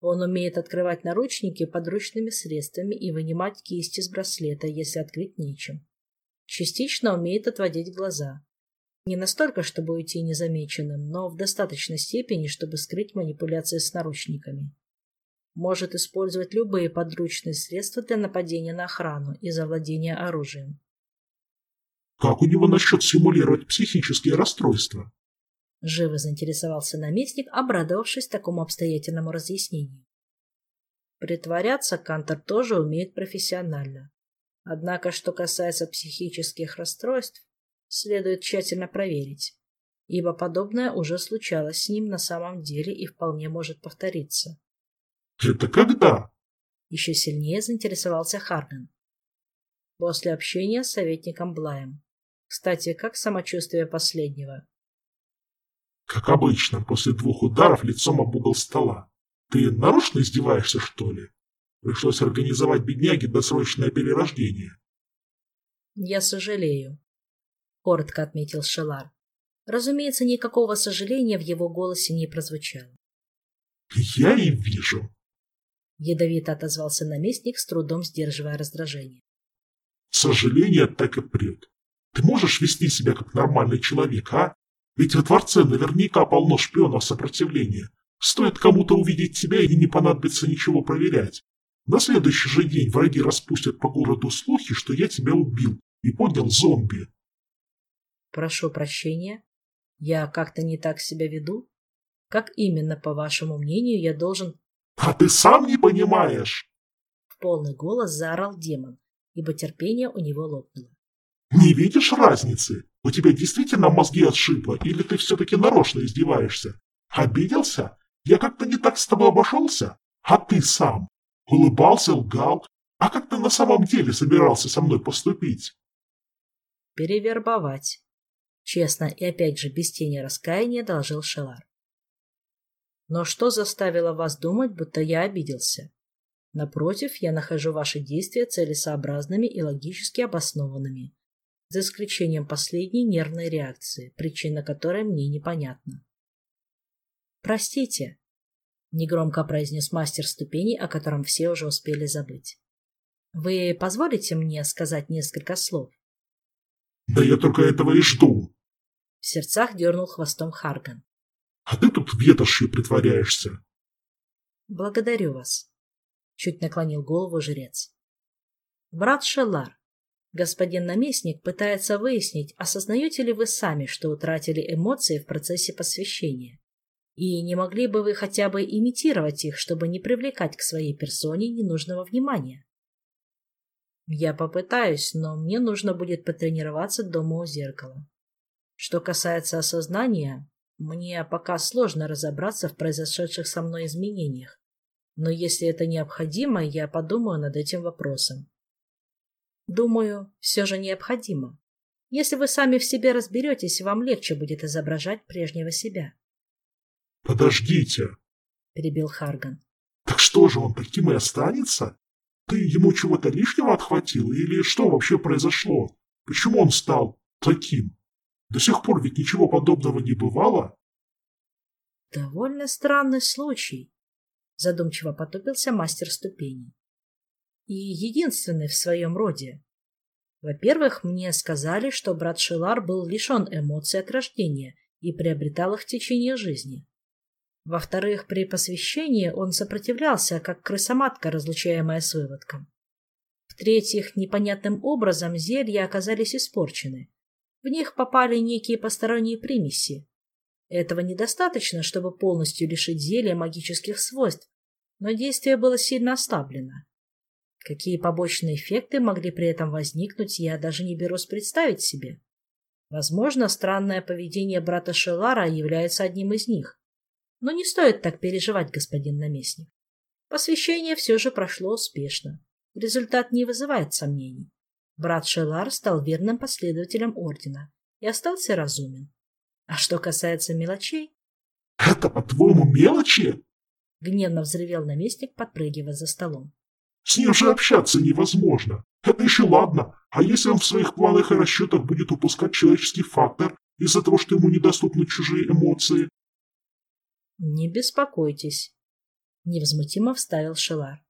Он умеет открывать наручники подручными средствами и вынимать кисти с браслета, если открыть нечем. Частично умеет отводить глаза. Не настолько, чтобы уйти незамеченным, но в достаточной степени, чтобы скрыть манипуляции с наручниками. Может использовать любые подручные средства для нападения на охрану и завладения оружием. Как у него насчет симулировать психические расстройства? Живо заинтересовался наместник, обрадовавшись такому обстоятельному разъяснению. Притворяться Кантор тоже умеет профессионально. Однако, что касается психических расстройств, следует тщательно проверить, ибо подобное уже случалось с ним на самом деле и вполне может повториться. «Это когда?» Еще сильнее заинтересовался Харган. После общения с советником Блаем. Кстати, как самочувствие последнего? Как обычно, после двух ударов лицом об угол стола. Ты нарочно издеваешься, что ли? Пришлось организовать бедняге досрочное перерождение. Я сожалею, коротко отметил Шелар. Разумеется, никакого сожаления в его голосе не прозвучало. Я и вижу. Ядовито отозвался наместник, с трудом сдерживая раздражение. Сожаление так и прет. Ты можешь вести себя как нормальный человек, а? Ведь во дворце наверняка полно шпионов сопротивления. Стоит кому-то увидеть тебя, и не понадобится ничего проверять. На следующий же день враги распустят по городу слухи, что я тебя убил и поднял зомби. Прошу прощения. Я как-то не так себя веду? Как именно, по вашему мнению, я должен... А ты сам не понимаешь? В полный голос заорал демон, ибо терпение у него лопнуло. Не видишь разницы? У тебя действительно мозги отшибло, или ты все-таки нарочно издеваешься? Обиделся? Я как-то не так с тобой обошелся? А ты сам? Улыбался, лгал? А как ты на самом деле собирался со мной поступить? Перевербовать. Честно и опять же без тени раскаяния доложил Шелар. Но что заставило вас думать, будто я обиделся? Напротив, я нахожу ваши действия целесообразными и логически обоснованными за исключением последней нервной реакции, причина которой мне непонятна. «Простите», — негромко произнес мастер ступеней, о котором все уже успели забыть. «Вы позволите мне сказать несколько слов?» «Да я только этого и жду!» В сердцах дернул хвостом Харган. «А ты тут ветошью притворяешься!» «Благодарю вас», — чуть наклонил голову жрец. «Брат Шелар, Господин наместник пытается выяснить, осознаете ли вы сами, что утратили эмоции в процессе посвящения. И не могли бы вы хотя бы имитировать их, чтобы не привлекать к своей персоне ненужного внимания? Я попытаюсь, но мне нужно будет потренироваться дома у зеркала. Что касается осознания, мне пока сложно разобраться в произошедших со мной изменениях. Но если это необходимо, я подумаю над этим вопросом. Думаю, все же необходимо. Если вы сами в себе разберетесь, вам легче будет изображать прежнего себя. — Подождите, — перебил Харган. — Так что же, он таким и останется? Ты ему чего-то лишнего отхватил? Или что вообще произошло? Почему он стал таким? До сих пор ведь ничего подобного не бывало? — Довольно странный случай, — задумчиво потупился мастер ступеней и единственный в своем роде. Во-первых, мне сказали, что брат Шилар был лишен эмоций от рождения и приобретал их в течение жизни. Во-вторых, при посвящении он сопротивлялся, как крысоматка, разлучаемая с выводком. В-третьих, непонятным образом зелья оказались испорчены. В них попали некие посторонние примеси. Этого недостаточно, чтобы полностью лишить зелья магических свойств, но действие было сильно ослаблено. Какие побочные эффекты могли при этом возникнуть, я даже не берусь представить себе. Возможно, странное поведение брата Шелара является одним из них. Но не стоит так переживать, господин наместник. Посвящение все же прошло успешно. Результат не вызывает сомнений. Брат Шелар стал верным последователем ордена и остался разумен. А что касается мелочей... — Это по-твоему, мелочи? Гневно взревел наместник, подпрыгивая за столом. С ним же общаться невозможно. Это еще ладно. А если он в своих планах и расчетах будет упускать человеческий фактор из-за того, что ему недоступны чужие эмоции? Не беспокойтесь, невозмутимо вставил Шелар.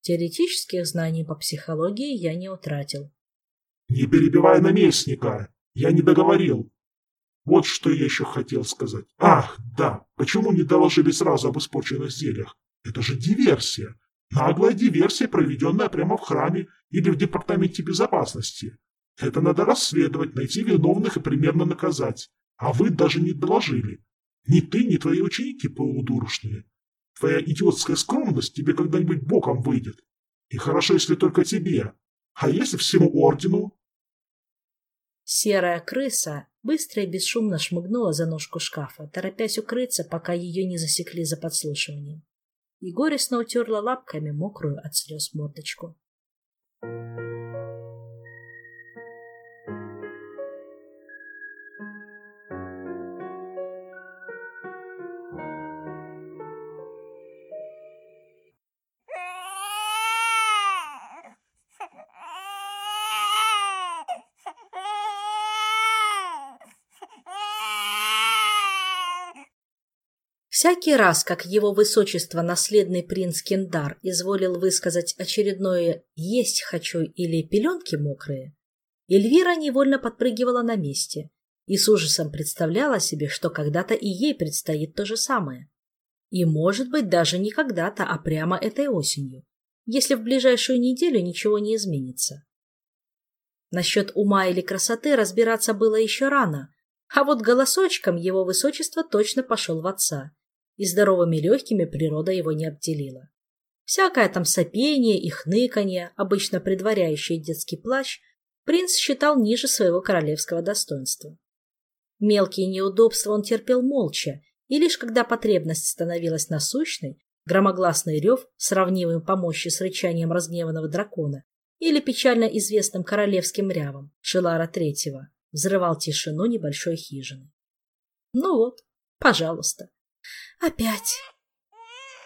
Теоретических знаний по психологии я не утратил. Не перебивай наместника. Я не договорил. Вот что я еще хотел сказать. Ах, да, почему не доложили сразу об испорченных зельях? Это же диверсия. Наглая диверсия, проведенная прямо в храме или в департаменте безопасности. Это надо расследовать, найти виновных и примерно наказать. А вы даже не доложили. Ни ты, ни твои ученики полудурушные. Твоя идиотская скромность тебе когда-нибудь боком выйдет. И хорошо, если только тебе. А если всему ордену? Серая крыса быстро и бесшумно шмыгнула за ножку шкафа, торопясь укрыться, пока ее не засекли за подслушиванием. И горестно утерла лапками мокрую от слез мордочку. Всякий раз, как его высочество наследный принц Кендар изволил высказать очередное «есть хочу» или «пеленки мокрые», Эльвира невольно подпрыгивала на месте и с ужасом представляла себе, что когда-то и ей предстоит то же самое. И, может быть, даже не когда-то, а прямо этой осенью, если в ближайшую неделю ничего не изменится. Насчет ума или красоты разбираться было еще рано, а вот голосочком его высочество точно пошел в отца и здоровыми легкими природа его не обделила. Всякое там сопение и хныканье, обычно предваряющее детский плач, принц считал ниже своего королевского достоинства. Мелкие неудобства он терпел молча, и лишь когда потребность становилась насущной, громогласный рев, сравнимый по мощи с рычанием разгневанного дракона, или печально известным королевским рявом Шелара Третьего, взрывал тишину небольшой хижины. Ну вот, пожалуйста, Опять.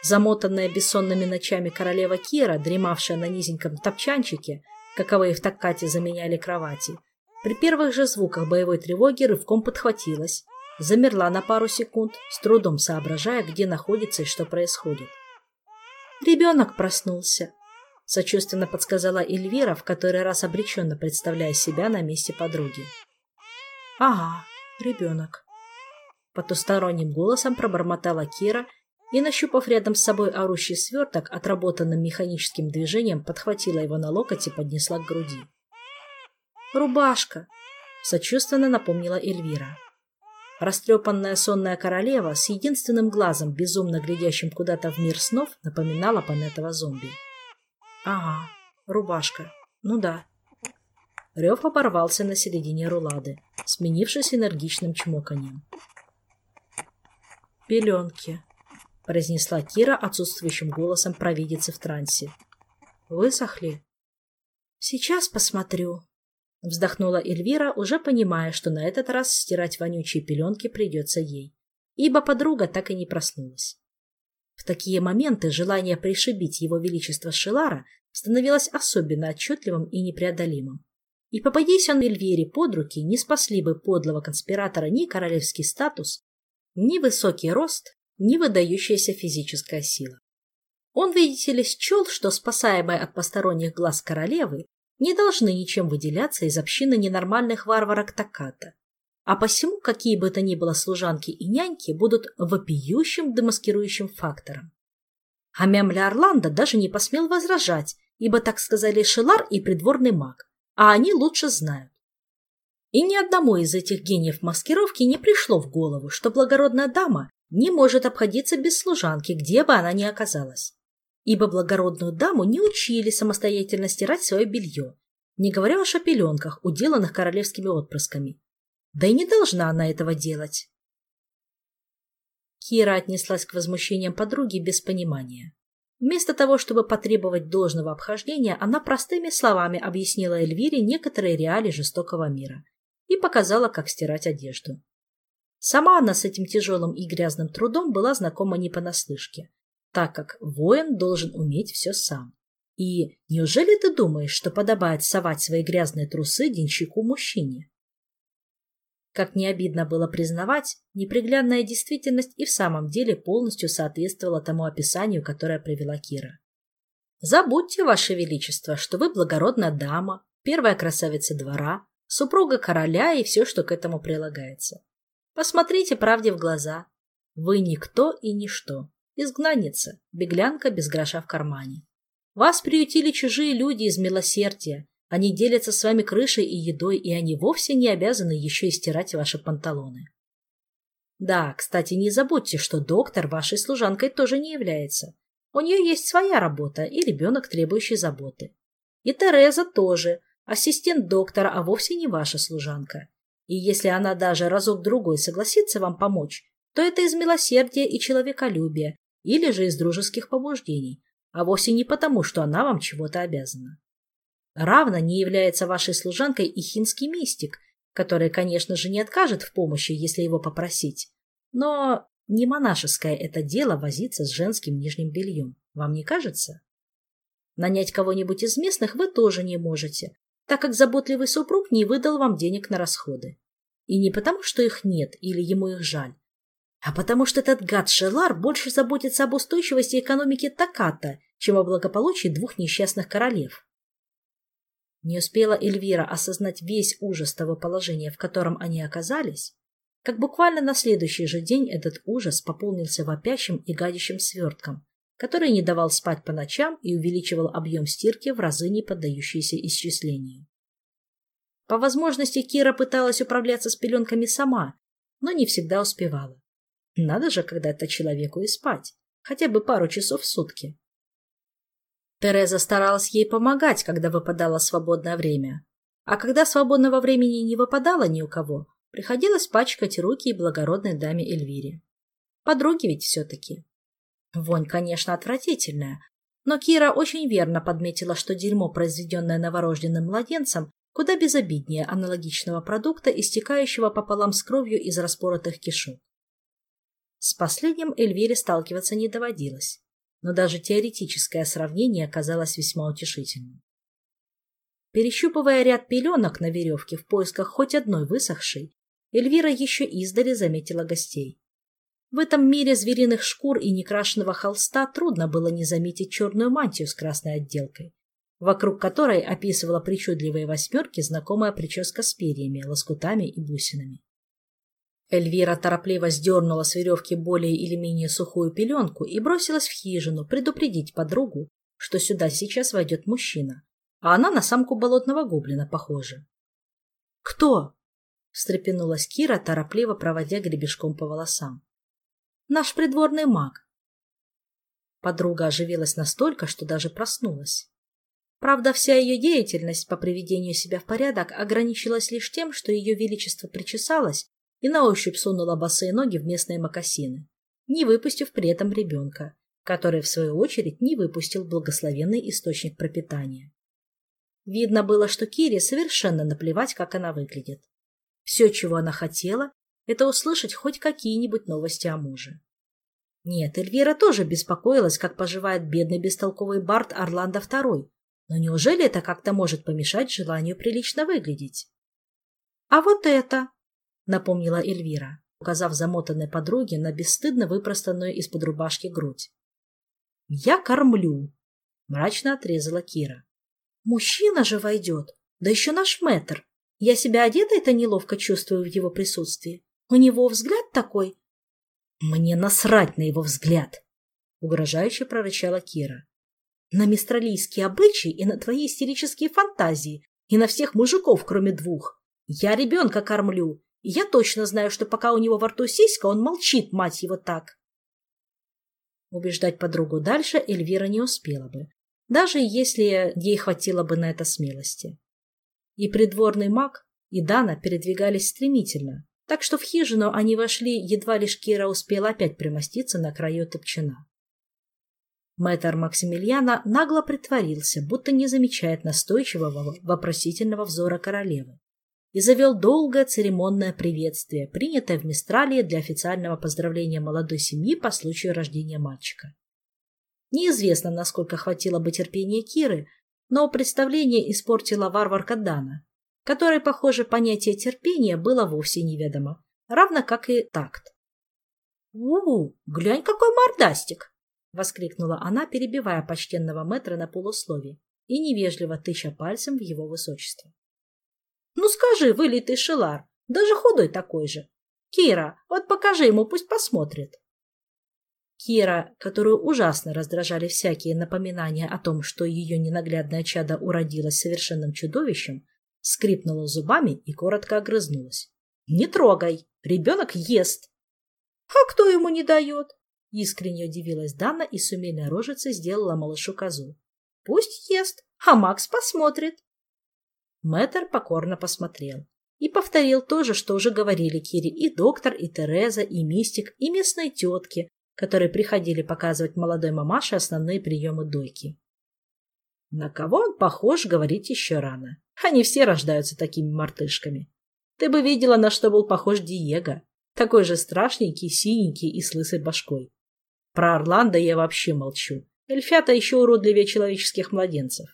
Замотанная бессонными ночами королева Кира, дремавшая на низеньком топчанчике, каковые в таккате заменяли кровати, при первых же звуках боевой тревоги рывком подхватилась, замерла на пару секунд, с трудом соображая, где находится и что происходит. «Ребенок проснулся», — сочувственно подсказала Эльвира, в который раз обреченно представляя себя на месте подруги. «Ага, ребенок», Потусторонним голосом пробормотала Кира и, нащупав рядом с собой орущий сверток, отработанным механическим движением, подхватила его на локоть и поднесла к груди. «Рубашка!» — сочувственно напомнила Эльвира. Растрепанная сонная королева с единственным глазом, безумно глядящим куда-то в мир снов, напоминала понетого зомби. «Ага, рубашка. Ну да». Рев оборвался на середине рулады, сменившись энергичным чмоканьем пеленки», — произнесла Кира отсутствующим голосом провидицы в трансе. «Высохли?» «Сейчас посмотрю», — вздохнула Эльвира, уже понимая, что на этот раз стирать вонючие пеленки придется ей, ибо подруга так и не проснулась. В такие моменты желание пришибить его величество Шелара становилось особенно отчетливым и непреодолимым. И попадись он Эльвире под руки, не спасли бы подлого конспиратора ни королевский статус, ни высокий рост, ни выдающаяся физическая сила. Он, видите ли, счел, что спасаемые от посторонних глаз королевы не должны ничем выделяться из общины ненормальных варварок Таката, а посему какие бы то ни было служанки и няньки будут вопиющим демаскирующим фактором. А Мямля Орландо даже не посмел возражать, ибо, так сказали, Шелар и придворный маг, а они лучше знают. И ни одному из этих гениев маскировки не пришло в голову, что благородная дама не может обходиться без служанки, где бы она ни оказалась. Ибо благородную даму не учили самостоятельно стирать свое белье, не говоря уж о пеленках, уделанных королевскими отпрысками. Да и не должна она этого делать. Кира отнеслась к возмущениям подруги без понимания. Вместо того, чтобы потребовать должного обхождения, она простыми словами объяснила Эльвире некоторые реалии жестокого мира и показала, как стирать одежду. Сама она с этим тяжелым и грязным трудом была знакома не понаслышке, так как воин должен уметь все сам. И неужели ты думаешь, что подобает совать свои грязные трусы денщику-мужчине? Как не обидно было признавать, неприглядная действительность и в самом деле полностью соответствовала тому описанию, которое привела Кира. Забудьте, Ваше Величество, что вы благородная дама, первая красавица двора, супруга короля и все, что к этому прилагается. Посмотрите правде в глаза. Вы никто и ничто. Изгнанница, беглянка без гроша в кармане. Вас приютили чужие люди из милосердия. Они делятся с вами крышей и едой, и они вовсе не обязаны еще и стирать ваши панталоны. Да, кстати, не забудьте, что доктор вашей служанкой тоже не является. У нее есть своя работа и ребенок, требующий заботы. И Тереза тоже, ассистент доктора, а вовсе не ваша служанка. И если она даже разок-другой согласится вам помочь, то это из милосердия и человеколюбия, или же из дружеских побуждений, а вовсе не потому, что она вам чего-то обязана. Равно не является вашей служанкой и хинский мистик, который, конечно же, не откажет в помощи, если его попросить. Но не монашеское это дело возиться с женским нижним бельем, вам не кажется? Нанять кого-нибудь из местных вы тоже не можете, так как заботливый супруг не выдал вам денег на расходы. И не потому, что их нет или ему их жаль, а потому что этот гад Шелар больше заботится об устойчивости экономики Таката, чем о благополучии двух несчастных королев. Не успела Эльвира осознать весь ужас того положения, в котором они оказались, как буквально на следующий же день этот ужас пополнился вопящим и гадящим свертком, который не давал спать по ночам и увеличивал объем стирки в разы не поддающиеся исчислению. По возможности Кира пыталась управляться с пеленками сама, но не всегда успевала. Надо же когда-то человеку и спать, хотя бы пару часов в сутки. Тереза старалась ей помогать, когда выпадало свободное время. А когда свободного времени не выпадало ни у кого, приходилось пачкать руки и благородной даме Эльвире. Подруги ведь все-таки. Вонь, конечно, отвратительная, но Кира очень верно подметила, что дерьмо, произведенное новорожденным младенцем, куда безобиднее аналогичного продукта, истекающего пополам с кровью из распоротых кишок. С последним Эльвире сталкиваться не доводилось, но даже теоретическое сравнение оказалось весьма утешительным. Перещупывая ряд пеленок на веревке в поисках хоть одной высохшей, Эльвира еще издали заметила гостей. В этом мире звериных шкур и некрашенного холста трудно было не заметить черную мантию с красной отделкой, вокруг которой описывала причудливые восьмерки знакомая прическа с перьями, лоскутами и бусинами. Эльвира торопливо сдернула с веревки более или менее сухую пеленку и бросилась в хижину предупредить подругу, что сюда сейчас войдет мужчина, а она на самку болотного гоблина похожа. «Кто?» — встрепенулась Кира, торопливо проводя гребешком по волосам. «Наш придворный маг». Подруга оживилась настолько, что даже проснулась. Правда, вся ее деятельность по приведению себя в порядок ограничилась лишь тем, что ее величество причесалось и на ощупь сунула босые ноги в местные мокасины, не выпустив при этом ребенка, который, в свою очередь, не выпустил благословенный источник пропитания. Видно было, что Кире совершенно наплевать, как она выглядит. Все, чего она хотела, это услышать хоть какие-нибудь новости о муже. Нет, Эльвира тоже беспокоилась, как поживает бедный бестолковый Барт Орландо II, но неужели это как-то может помешать желанию прилично выглядеть? — А вот это! — напомнила Эльвира, указав замотанной подруге на бесстыдно выпростанную из-под рубашки грудь. «Я кормлю», — мрачно отрезала Кира. «Мужчина же войдет, да еще наш мэтр. Я себя одетой-то неловко чувствую в его присутствии. У него взгляд такой...» «Мне насрать на его взгляд!» — угрожающе прорычала Кира. «На мистралийские обычаи и на твои истерические фантазии, и на всех мужиков, кроме двух. Я ребенка кормлю, я точно знаю, что пока у него во рту сиська, он молчит, мать его, так. Убеждать подругу дальше Эльвира не успела бы, даже если ей хватило бы на это смелости. И придворный маг, и Дана передвигались стремительно, так что в хижину они вошли, едва лишь Кира успела опять примоститься на краю топчина. Мэтр Максимилиана нагло притворился, будто не замечает настойчивого вопросительного взора королевы и завел долгое церемонное приветствие, принятое в Мистралии для официального поздравления молодой семьи по случаю рождения мальчика. Неизвестно, насколько хватило бы терпения Киры, но представление испортила варварка Дана, которой, похоже, понятие терпения было вовсе неведомо, равно как и такт. «У, глянь, какой мордастик!» — воскликнула она, перебивая почтенного метра на полусловие и невежливо тыча пальцем в его высочество. «Ну скажи, вылитый шелар, даже худой такой же. Кира, вот покажи ему, пусть посмотрит». Кира, которую ужасно раздражали всякие напоминания о том, что ее ненаглядное чадо уродилось совершенным чудовищем, скрипнула зубами и коротко огрызнулась. «Не трогай! Ребенок ест!» «А кто ему не дает?» Искренне удивилась Дана и с умельной рожицей сделала малышу козу. «Пусть ест, а Макс посмотрит». Мэтр покорно посмотрел и повторил то же, что уже говорили Кире и доктор, и Тереза, и мистик, и местные тетки, которые приходили показывать молодой мамаше основные приемы дойки. На кого он похож, говорить еще рано. Они все рождаются такими мартышками. Ты бы видела, на что был похож Диего. Такой же страшненький, синенький и с лысой башкой. Про Орландо я вообще молчу. Эльфята еще уродливее человеческих младенцев.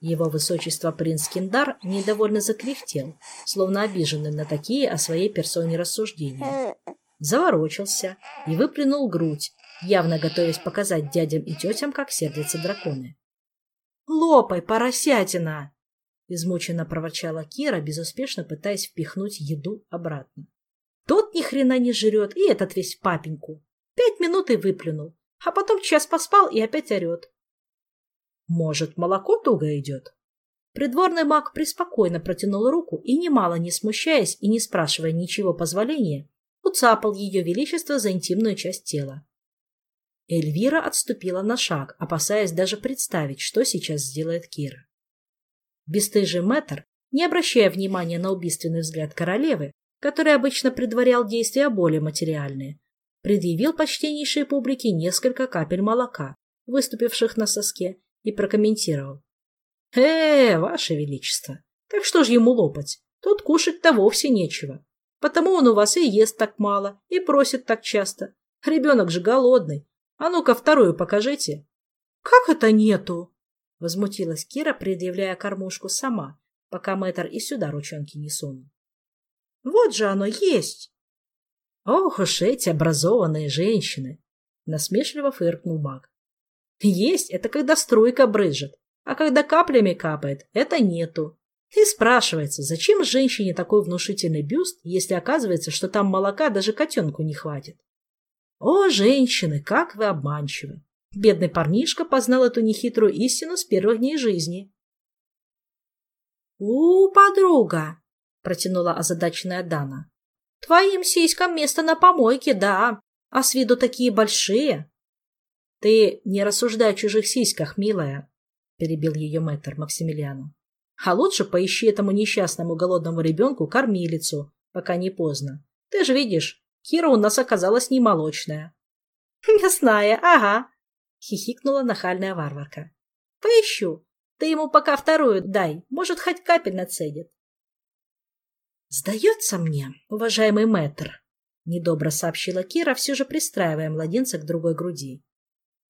Его высочество принц Киндар недовольно закряхтел, словно обиженный на такие о своей персоне рассуждения. Заворочился и выплюнул грудь, явно готовясь показать дядям и тетям, как сердятся драконы. «Лопай, поросятина!» — измученно проворчала Кира, безуспешно пытаясь впихнуть еду обратно. Тот ни хрена не жрет, и этот весь папеньку. Пять минут и выплюнул, а потом час поспал и опять орет. Может, молоко туго идет? Придворный маг преспокойно протянул руку и, немало не смущаясь и не спрашивая ничего позволения, уцапал ее величество за интимную часть тела. Эльвира отступила на шаг, опасаясь даже представить, что сейчас сделает Кира. Бестыжий мэтр, не обращая внимания на убийственный взгляд королевы, который обычно предварял действия более материальные, предъявил почтеннейшей публике несколько капель молока, выступивших на соске, и прокомментировал. «Э, ваше величество, так что ж ему лопать? Тут кушать-то вовсе нечего. Потому он у вас и ест так мало, и просит так часто. Ребенок же голодный, а ну-ка вторую покажите. Как это нету? Возмутилась Кира, предъявляя кормушку сама, пока мэтр и сюда ручонки не сунул. Вот же оно есть. Ох уж эти образованные женщины! Насмешливо фыркнул маг. Есть это когда струйка брызжет, а когда каплями капает, это нету. И спрашивается, зачем женщине такой внушительный бюст, если оказывается, что там молока даже котенку не хватит? О, женщины, как вы обманчивы! Бедный парнишка познал эту нехитрую истину с первых дней жизни. «У, подруга!» — протянула озадаченная Дана. «Твоим сиськам место на помойке, да, а с виду такие большие». «Ты не рассуждай о чужих сиськах, милая», — перебил ее мэтр Максимилиану. «А лучше поищи этому несчастному голодному ребенку кормилицу, пока не поздно. Ты же видишь, Кира у нас оказалась не молочная. «Мясная, ага», — хихикнула нахальная варварка. «Поищу. Ты ему пока вторую дай, может, хоть капель нацедит». «Сдается мне, уважаемый мэтр», — недобро сообщила Кира, все же пристраивая младенца к другой груди,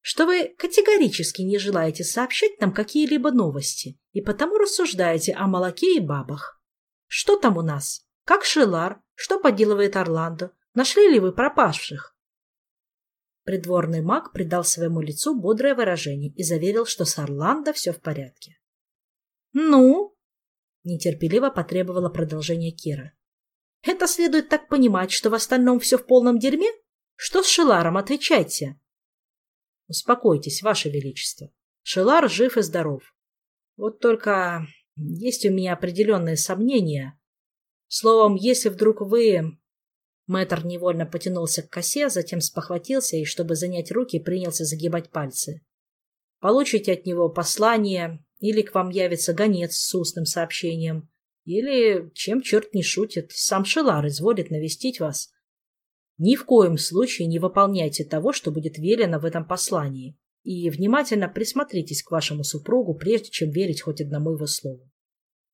«что вы категорически не желаете сообщать нам какие-либо новости и потому рассуждаете о молоке и бабах. Что там у нас? Как Шелар? Что поделывает Орландо? Нашли ли вы пропавших? Придворный маг придал своему лицу бодрое выражение и заверил, что с Орландо все в порядке. «Ну?» — нетерпеливо потребовала продолжение Кира. «Это следует так понимать, что в остальном все в полном дерьме? Что с Шеларом? Отвечайте!» «Успокойтесь, Ваше Величество. Шелар жив и здоров. Вот только есть у меня определенные сомнения. Словом, если вдруг вы Мэтр невольно потянулся к косе, затем спохватился и, чтобы занять руки, принялся загибать пальцы. Получите от него послание, или к вам явится гонец с устным сообщением, или, чем черт не шутит, сам Шелар изволит навестить вас. Ни в коем случае не выполняйте того, что будет велено в этом послании, и внимательно присмотритесь к вашему супругу, прежде чем верить хоть одному его слову.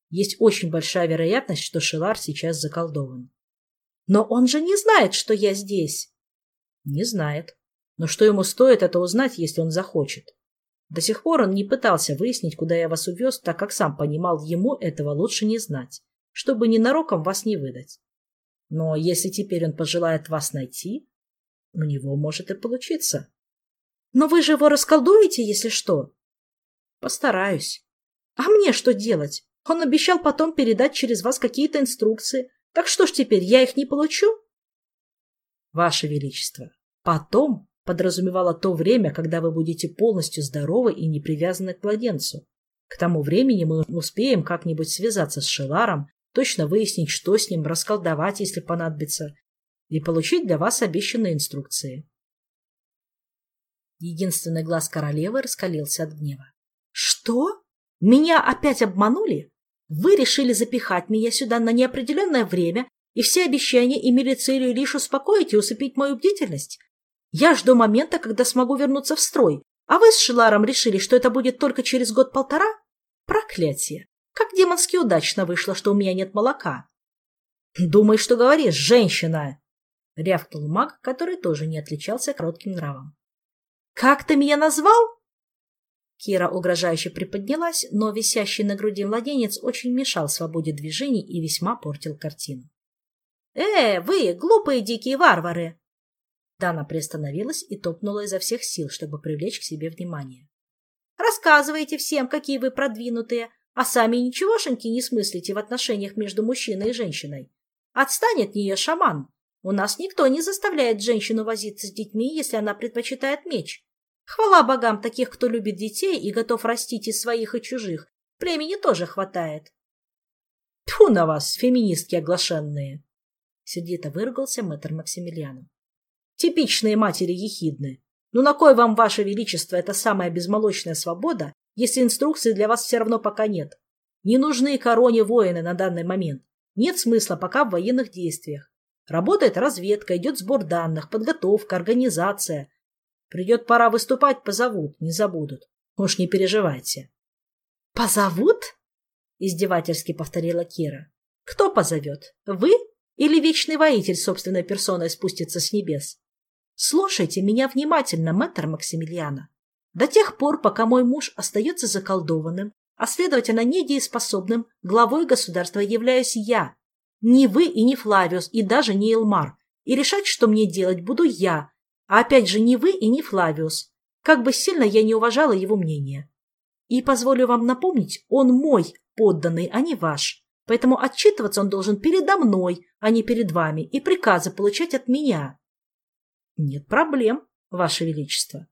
Есть очень большая вероятность, что Шилар сейчас заколдован. Но он же не знает, что я здесь. Не знает. Но что ему стоит это узнать, если он захочет? До сих пор он не пытался выяснить, куда я вас увез, так как сам понимал, ему этого лучше не знать, чтобы ненароком вас не выдать. Но если теперь он пожелает вас найти, у него может и получиться. Но вы же его расколдуете, если что? Постараюсь. А мне что делать? Он обещал потом передать через вас какие-то инструкции. Так что ж теперь, я их не получу? Ваше Величество, потом подразумевало то время, когда вы будете полностью здоровы и не привязаны к младенцу. К тому времени мы успеем как-нибудь связаться с Шеларом, точно выяснить, что с ним, расколдовать, если понадобится, и получить для вас обещанные инструкции. Единственный глаз королевы раскалился от гнева. «Что? Меня опять обманули? Вы решили запихать меня сюда на неопределенное время, и все обещания имели целью лишь успокоить и усыпить мою бдительность? Я жду момента, когда смогу вернуться в строй, а вы с Шиларом решили, что это будет только через год-полтора? Проклятие! Как демонски удачно вышло, что у меня нет молока. Думай, что говоришь, женщина! Рявкнул маг, который тоже не отличался коротким нравом. Как ты меня назвал? Кира угрожающе приподнялась, но висящий на груди младенец очень мешал свободе движений и весьма портил картину. «Э, вы, глупые дикие варвары!» Дана приостановилась и топнула изо всех сил, чтобы привлечь к себе внимание. «Рассказывайте всем, какие вы продвинутые, а сами ничегошеньки не смыслите в отношениях между мужчиной и женщиной. Отстань от нее, шаман! У нас никто не заставляет женщину возиться с детьми, если она предпочитает меч. Хвала богам таких, кто любит детей и готов растить из своих и чужих. Племени тоже хватает. Тьфу на вас, феминистки оглашенные! Сердито выругался мэтр Максимилиану. Типичные матери ехидны. Ну на кой вам, ваше величество, эта самая безмолочная свобода, если инструкции для вас все равно пока нет? Не нужны короне воины на данный момент. Нет смысла пока в военных действиях. Работает разведка, идет сбор данных, подготовка, организация. Придет пора выступать, позовут, не забудут. Уж не переживайте. — Позовут? — издевательски повторила Кира. — Кто позовет? Вы или вечный воитель собственной персоной спустится с небес? Слушайте меня внимательно, мэтр Максимилиана. До тех пор, пока мой муж остается заколдованным, а следовательно недееспособным, главой государства являюсь я. Не вы и не Флавиус, и даже не Элмар. И решать, что мне делать, буду я, а опять же, не вы и не Флавиус. Как бы сильно я не уважала его мнение. И позволю вам напомнить, он мой подданный, а не ваш. Поэтому отчитываться он должен передо мной, а не перед вами, и приказы получать от меня. — Нет проблем, ваше величество.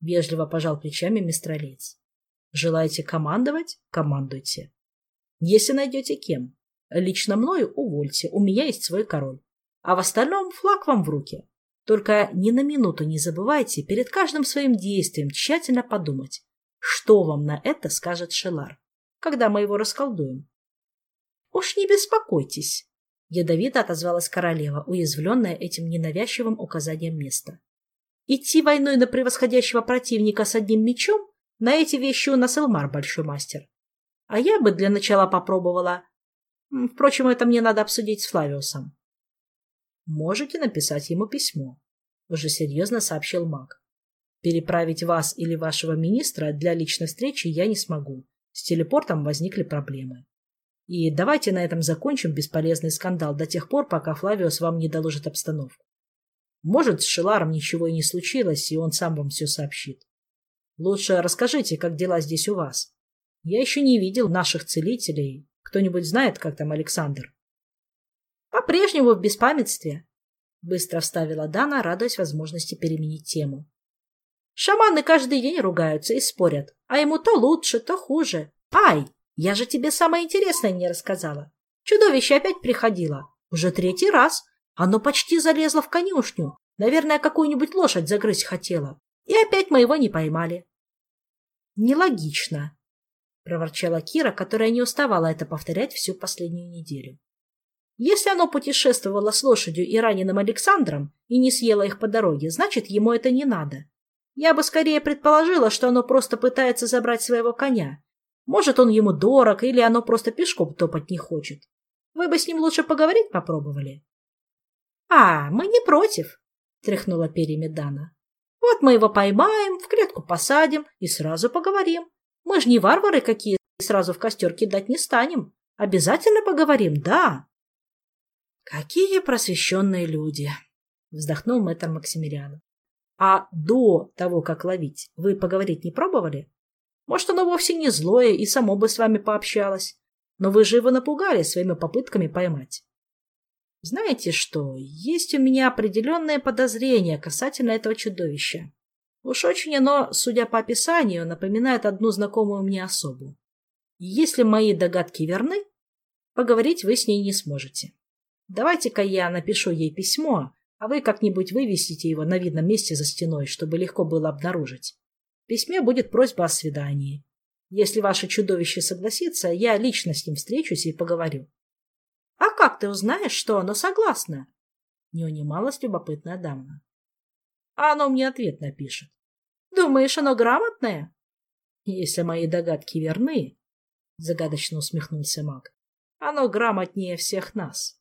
Вежливо пожал плечами мистралец. Желаете командовать? Командуйте. Если найдете кем. Лично мною увольте, у меня есть свой король. А в остальном флаг вам в руки. Только ни на минуту не забывайте перед каждым своим действием тщательно подумать, что вам на это скажет Шелар, когда мы его расколдуем. — Уж не беспокойтесь, — ядовито отозвалась королева, уязвленная этим ненавязчивым указанием места. — Идти войной на превосходящего противника с одним мечом — на эти вещи у нас Элмар большой мастер. А я бы для начала попробовала... Впрочем, это мне надо обсудить с Флавиусом. Можете написать ему письмо, уже серьезно сообщил маг. Переправить вас или вашего министра для личной встречи я не смогу. С телепортом возникли проблемы. И давайте на этом закончим бесполезный скандал до тех пор, пока Флавиус вам не доложит обстановку. Может, с Шеларом ничего и не случилось, и он сам вам все сообщит. Лучше расскажите, как дела здесь у вас. Я еще не видел наших целителей. Кто-нибудь знает, как там Александр? По-прежнему в беспамятстве, быстро вставила Дана, радуясь возможности переменить тему. Шаманы каждый день ругаются и спорят, а ему то лучше, то хуже. Ай, я же тебе самое интересное не рассказала. Чудовище опять приходило. Уже третий раз. Оно почти залезло в конюшню. Наверное, какую-нибудь лошадь загрызть хотело. И опять мы его не поймали. Нелогично, проворчала Кира, которая не уставала это повторять всю последнюю неделю. Если оно путешествовало с лошадью и раненым Александром и не съело их по дороге, значит, ему это не надо. Я бы скорее предположила, что оно просто пытается забрать своего коня. Может, он ему дорог, или оно просто пешком топать не хочет. Вы бы с ним лучше поговорить попробовали. — А, мы не против, — тряхнула перьями Дана. — Вот мы его поймаем, в клетку посадим и сразу поговорим. Мы же не варвары какие, сразу в костер кидать не станем. Обязательно поговорим, да. — Какие просвещенные люди! — вздохнул мэтр Максимилиан. — А до того, как ловить, вы поговорить не пробовали? Может, оно вовсе не злое и само бы с вами пообщалось. Но вы же его напугали своими попытками поймать. Знаете что, есть у меня определенное подозрение касательно этого чудовища. Уж очень оно, судя по описанию, напоминает одну знакомую мне особу. Если мои догадки верны, поговорить вы с ней не сможете. Давайте-ка я напишу ей письмо, а вы как-нибудь вывесите его на видном месте за стеной, чтобы легко было обнаружить. В письме будет просьба о свидании. Если ваше чудовище согласится, я лично с ним встречусь и поговорю. — А как ты узнаешь, что оно согласно? — не унималась любопытная дама. — А оно мне ответ напишет. — Думаешь, оно грамотное? — Если мои догадки верны, — загадочно усмехнулся маг, — оно грамотнее всех нас.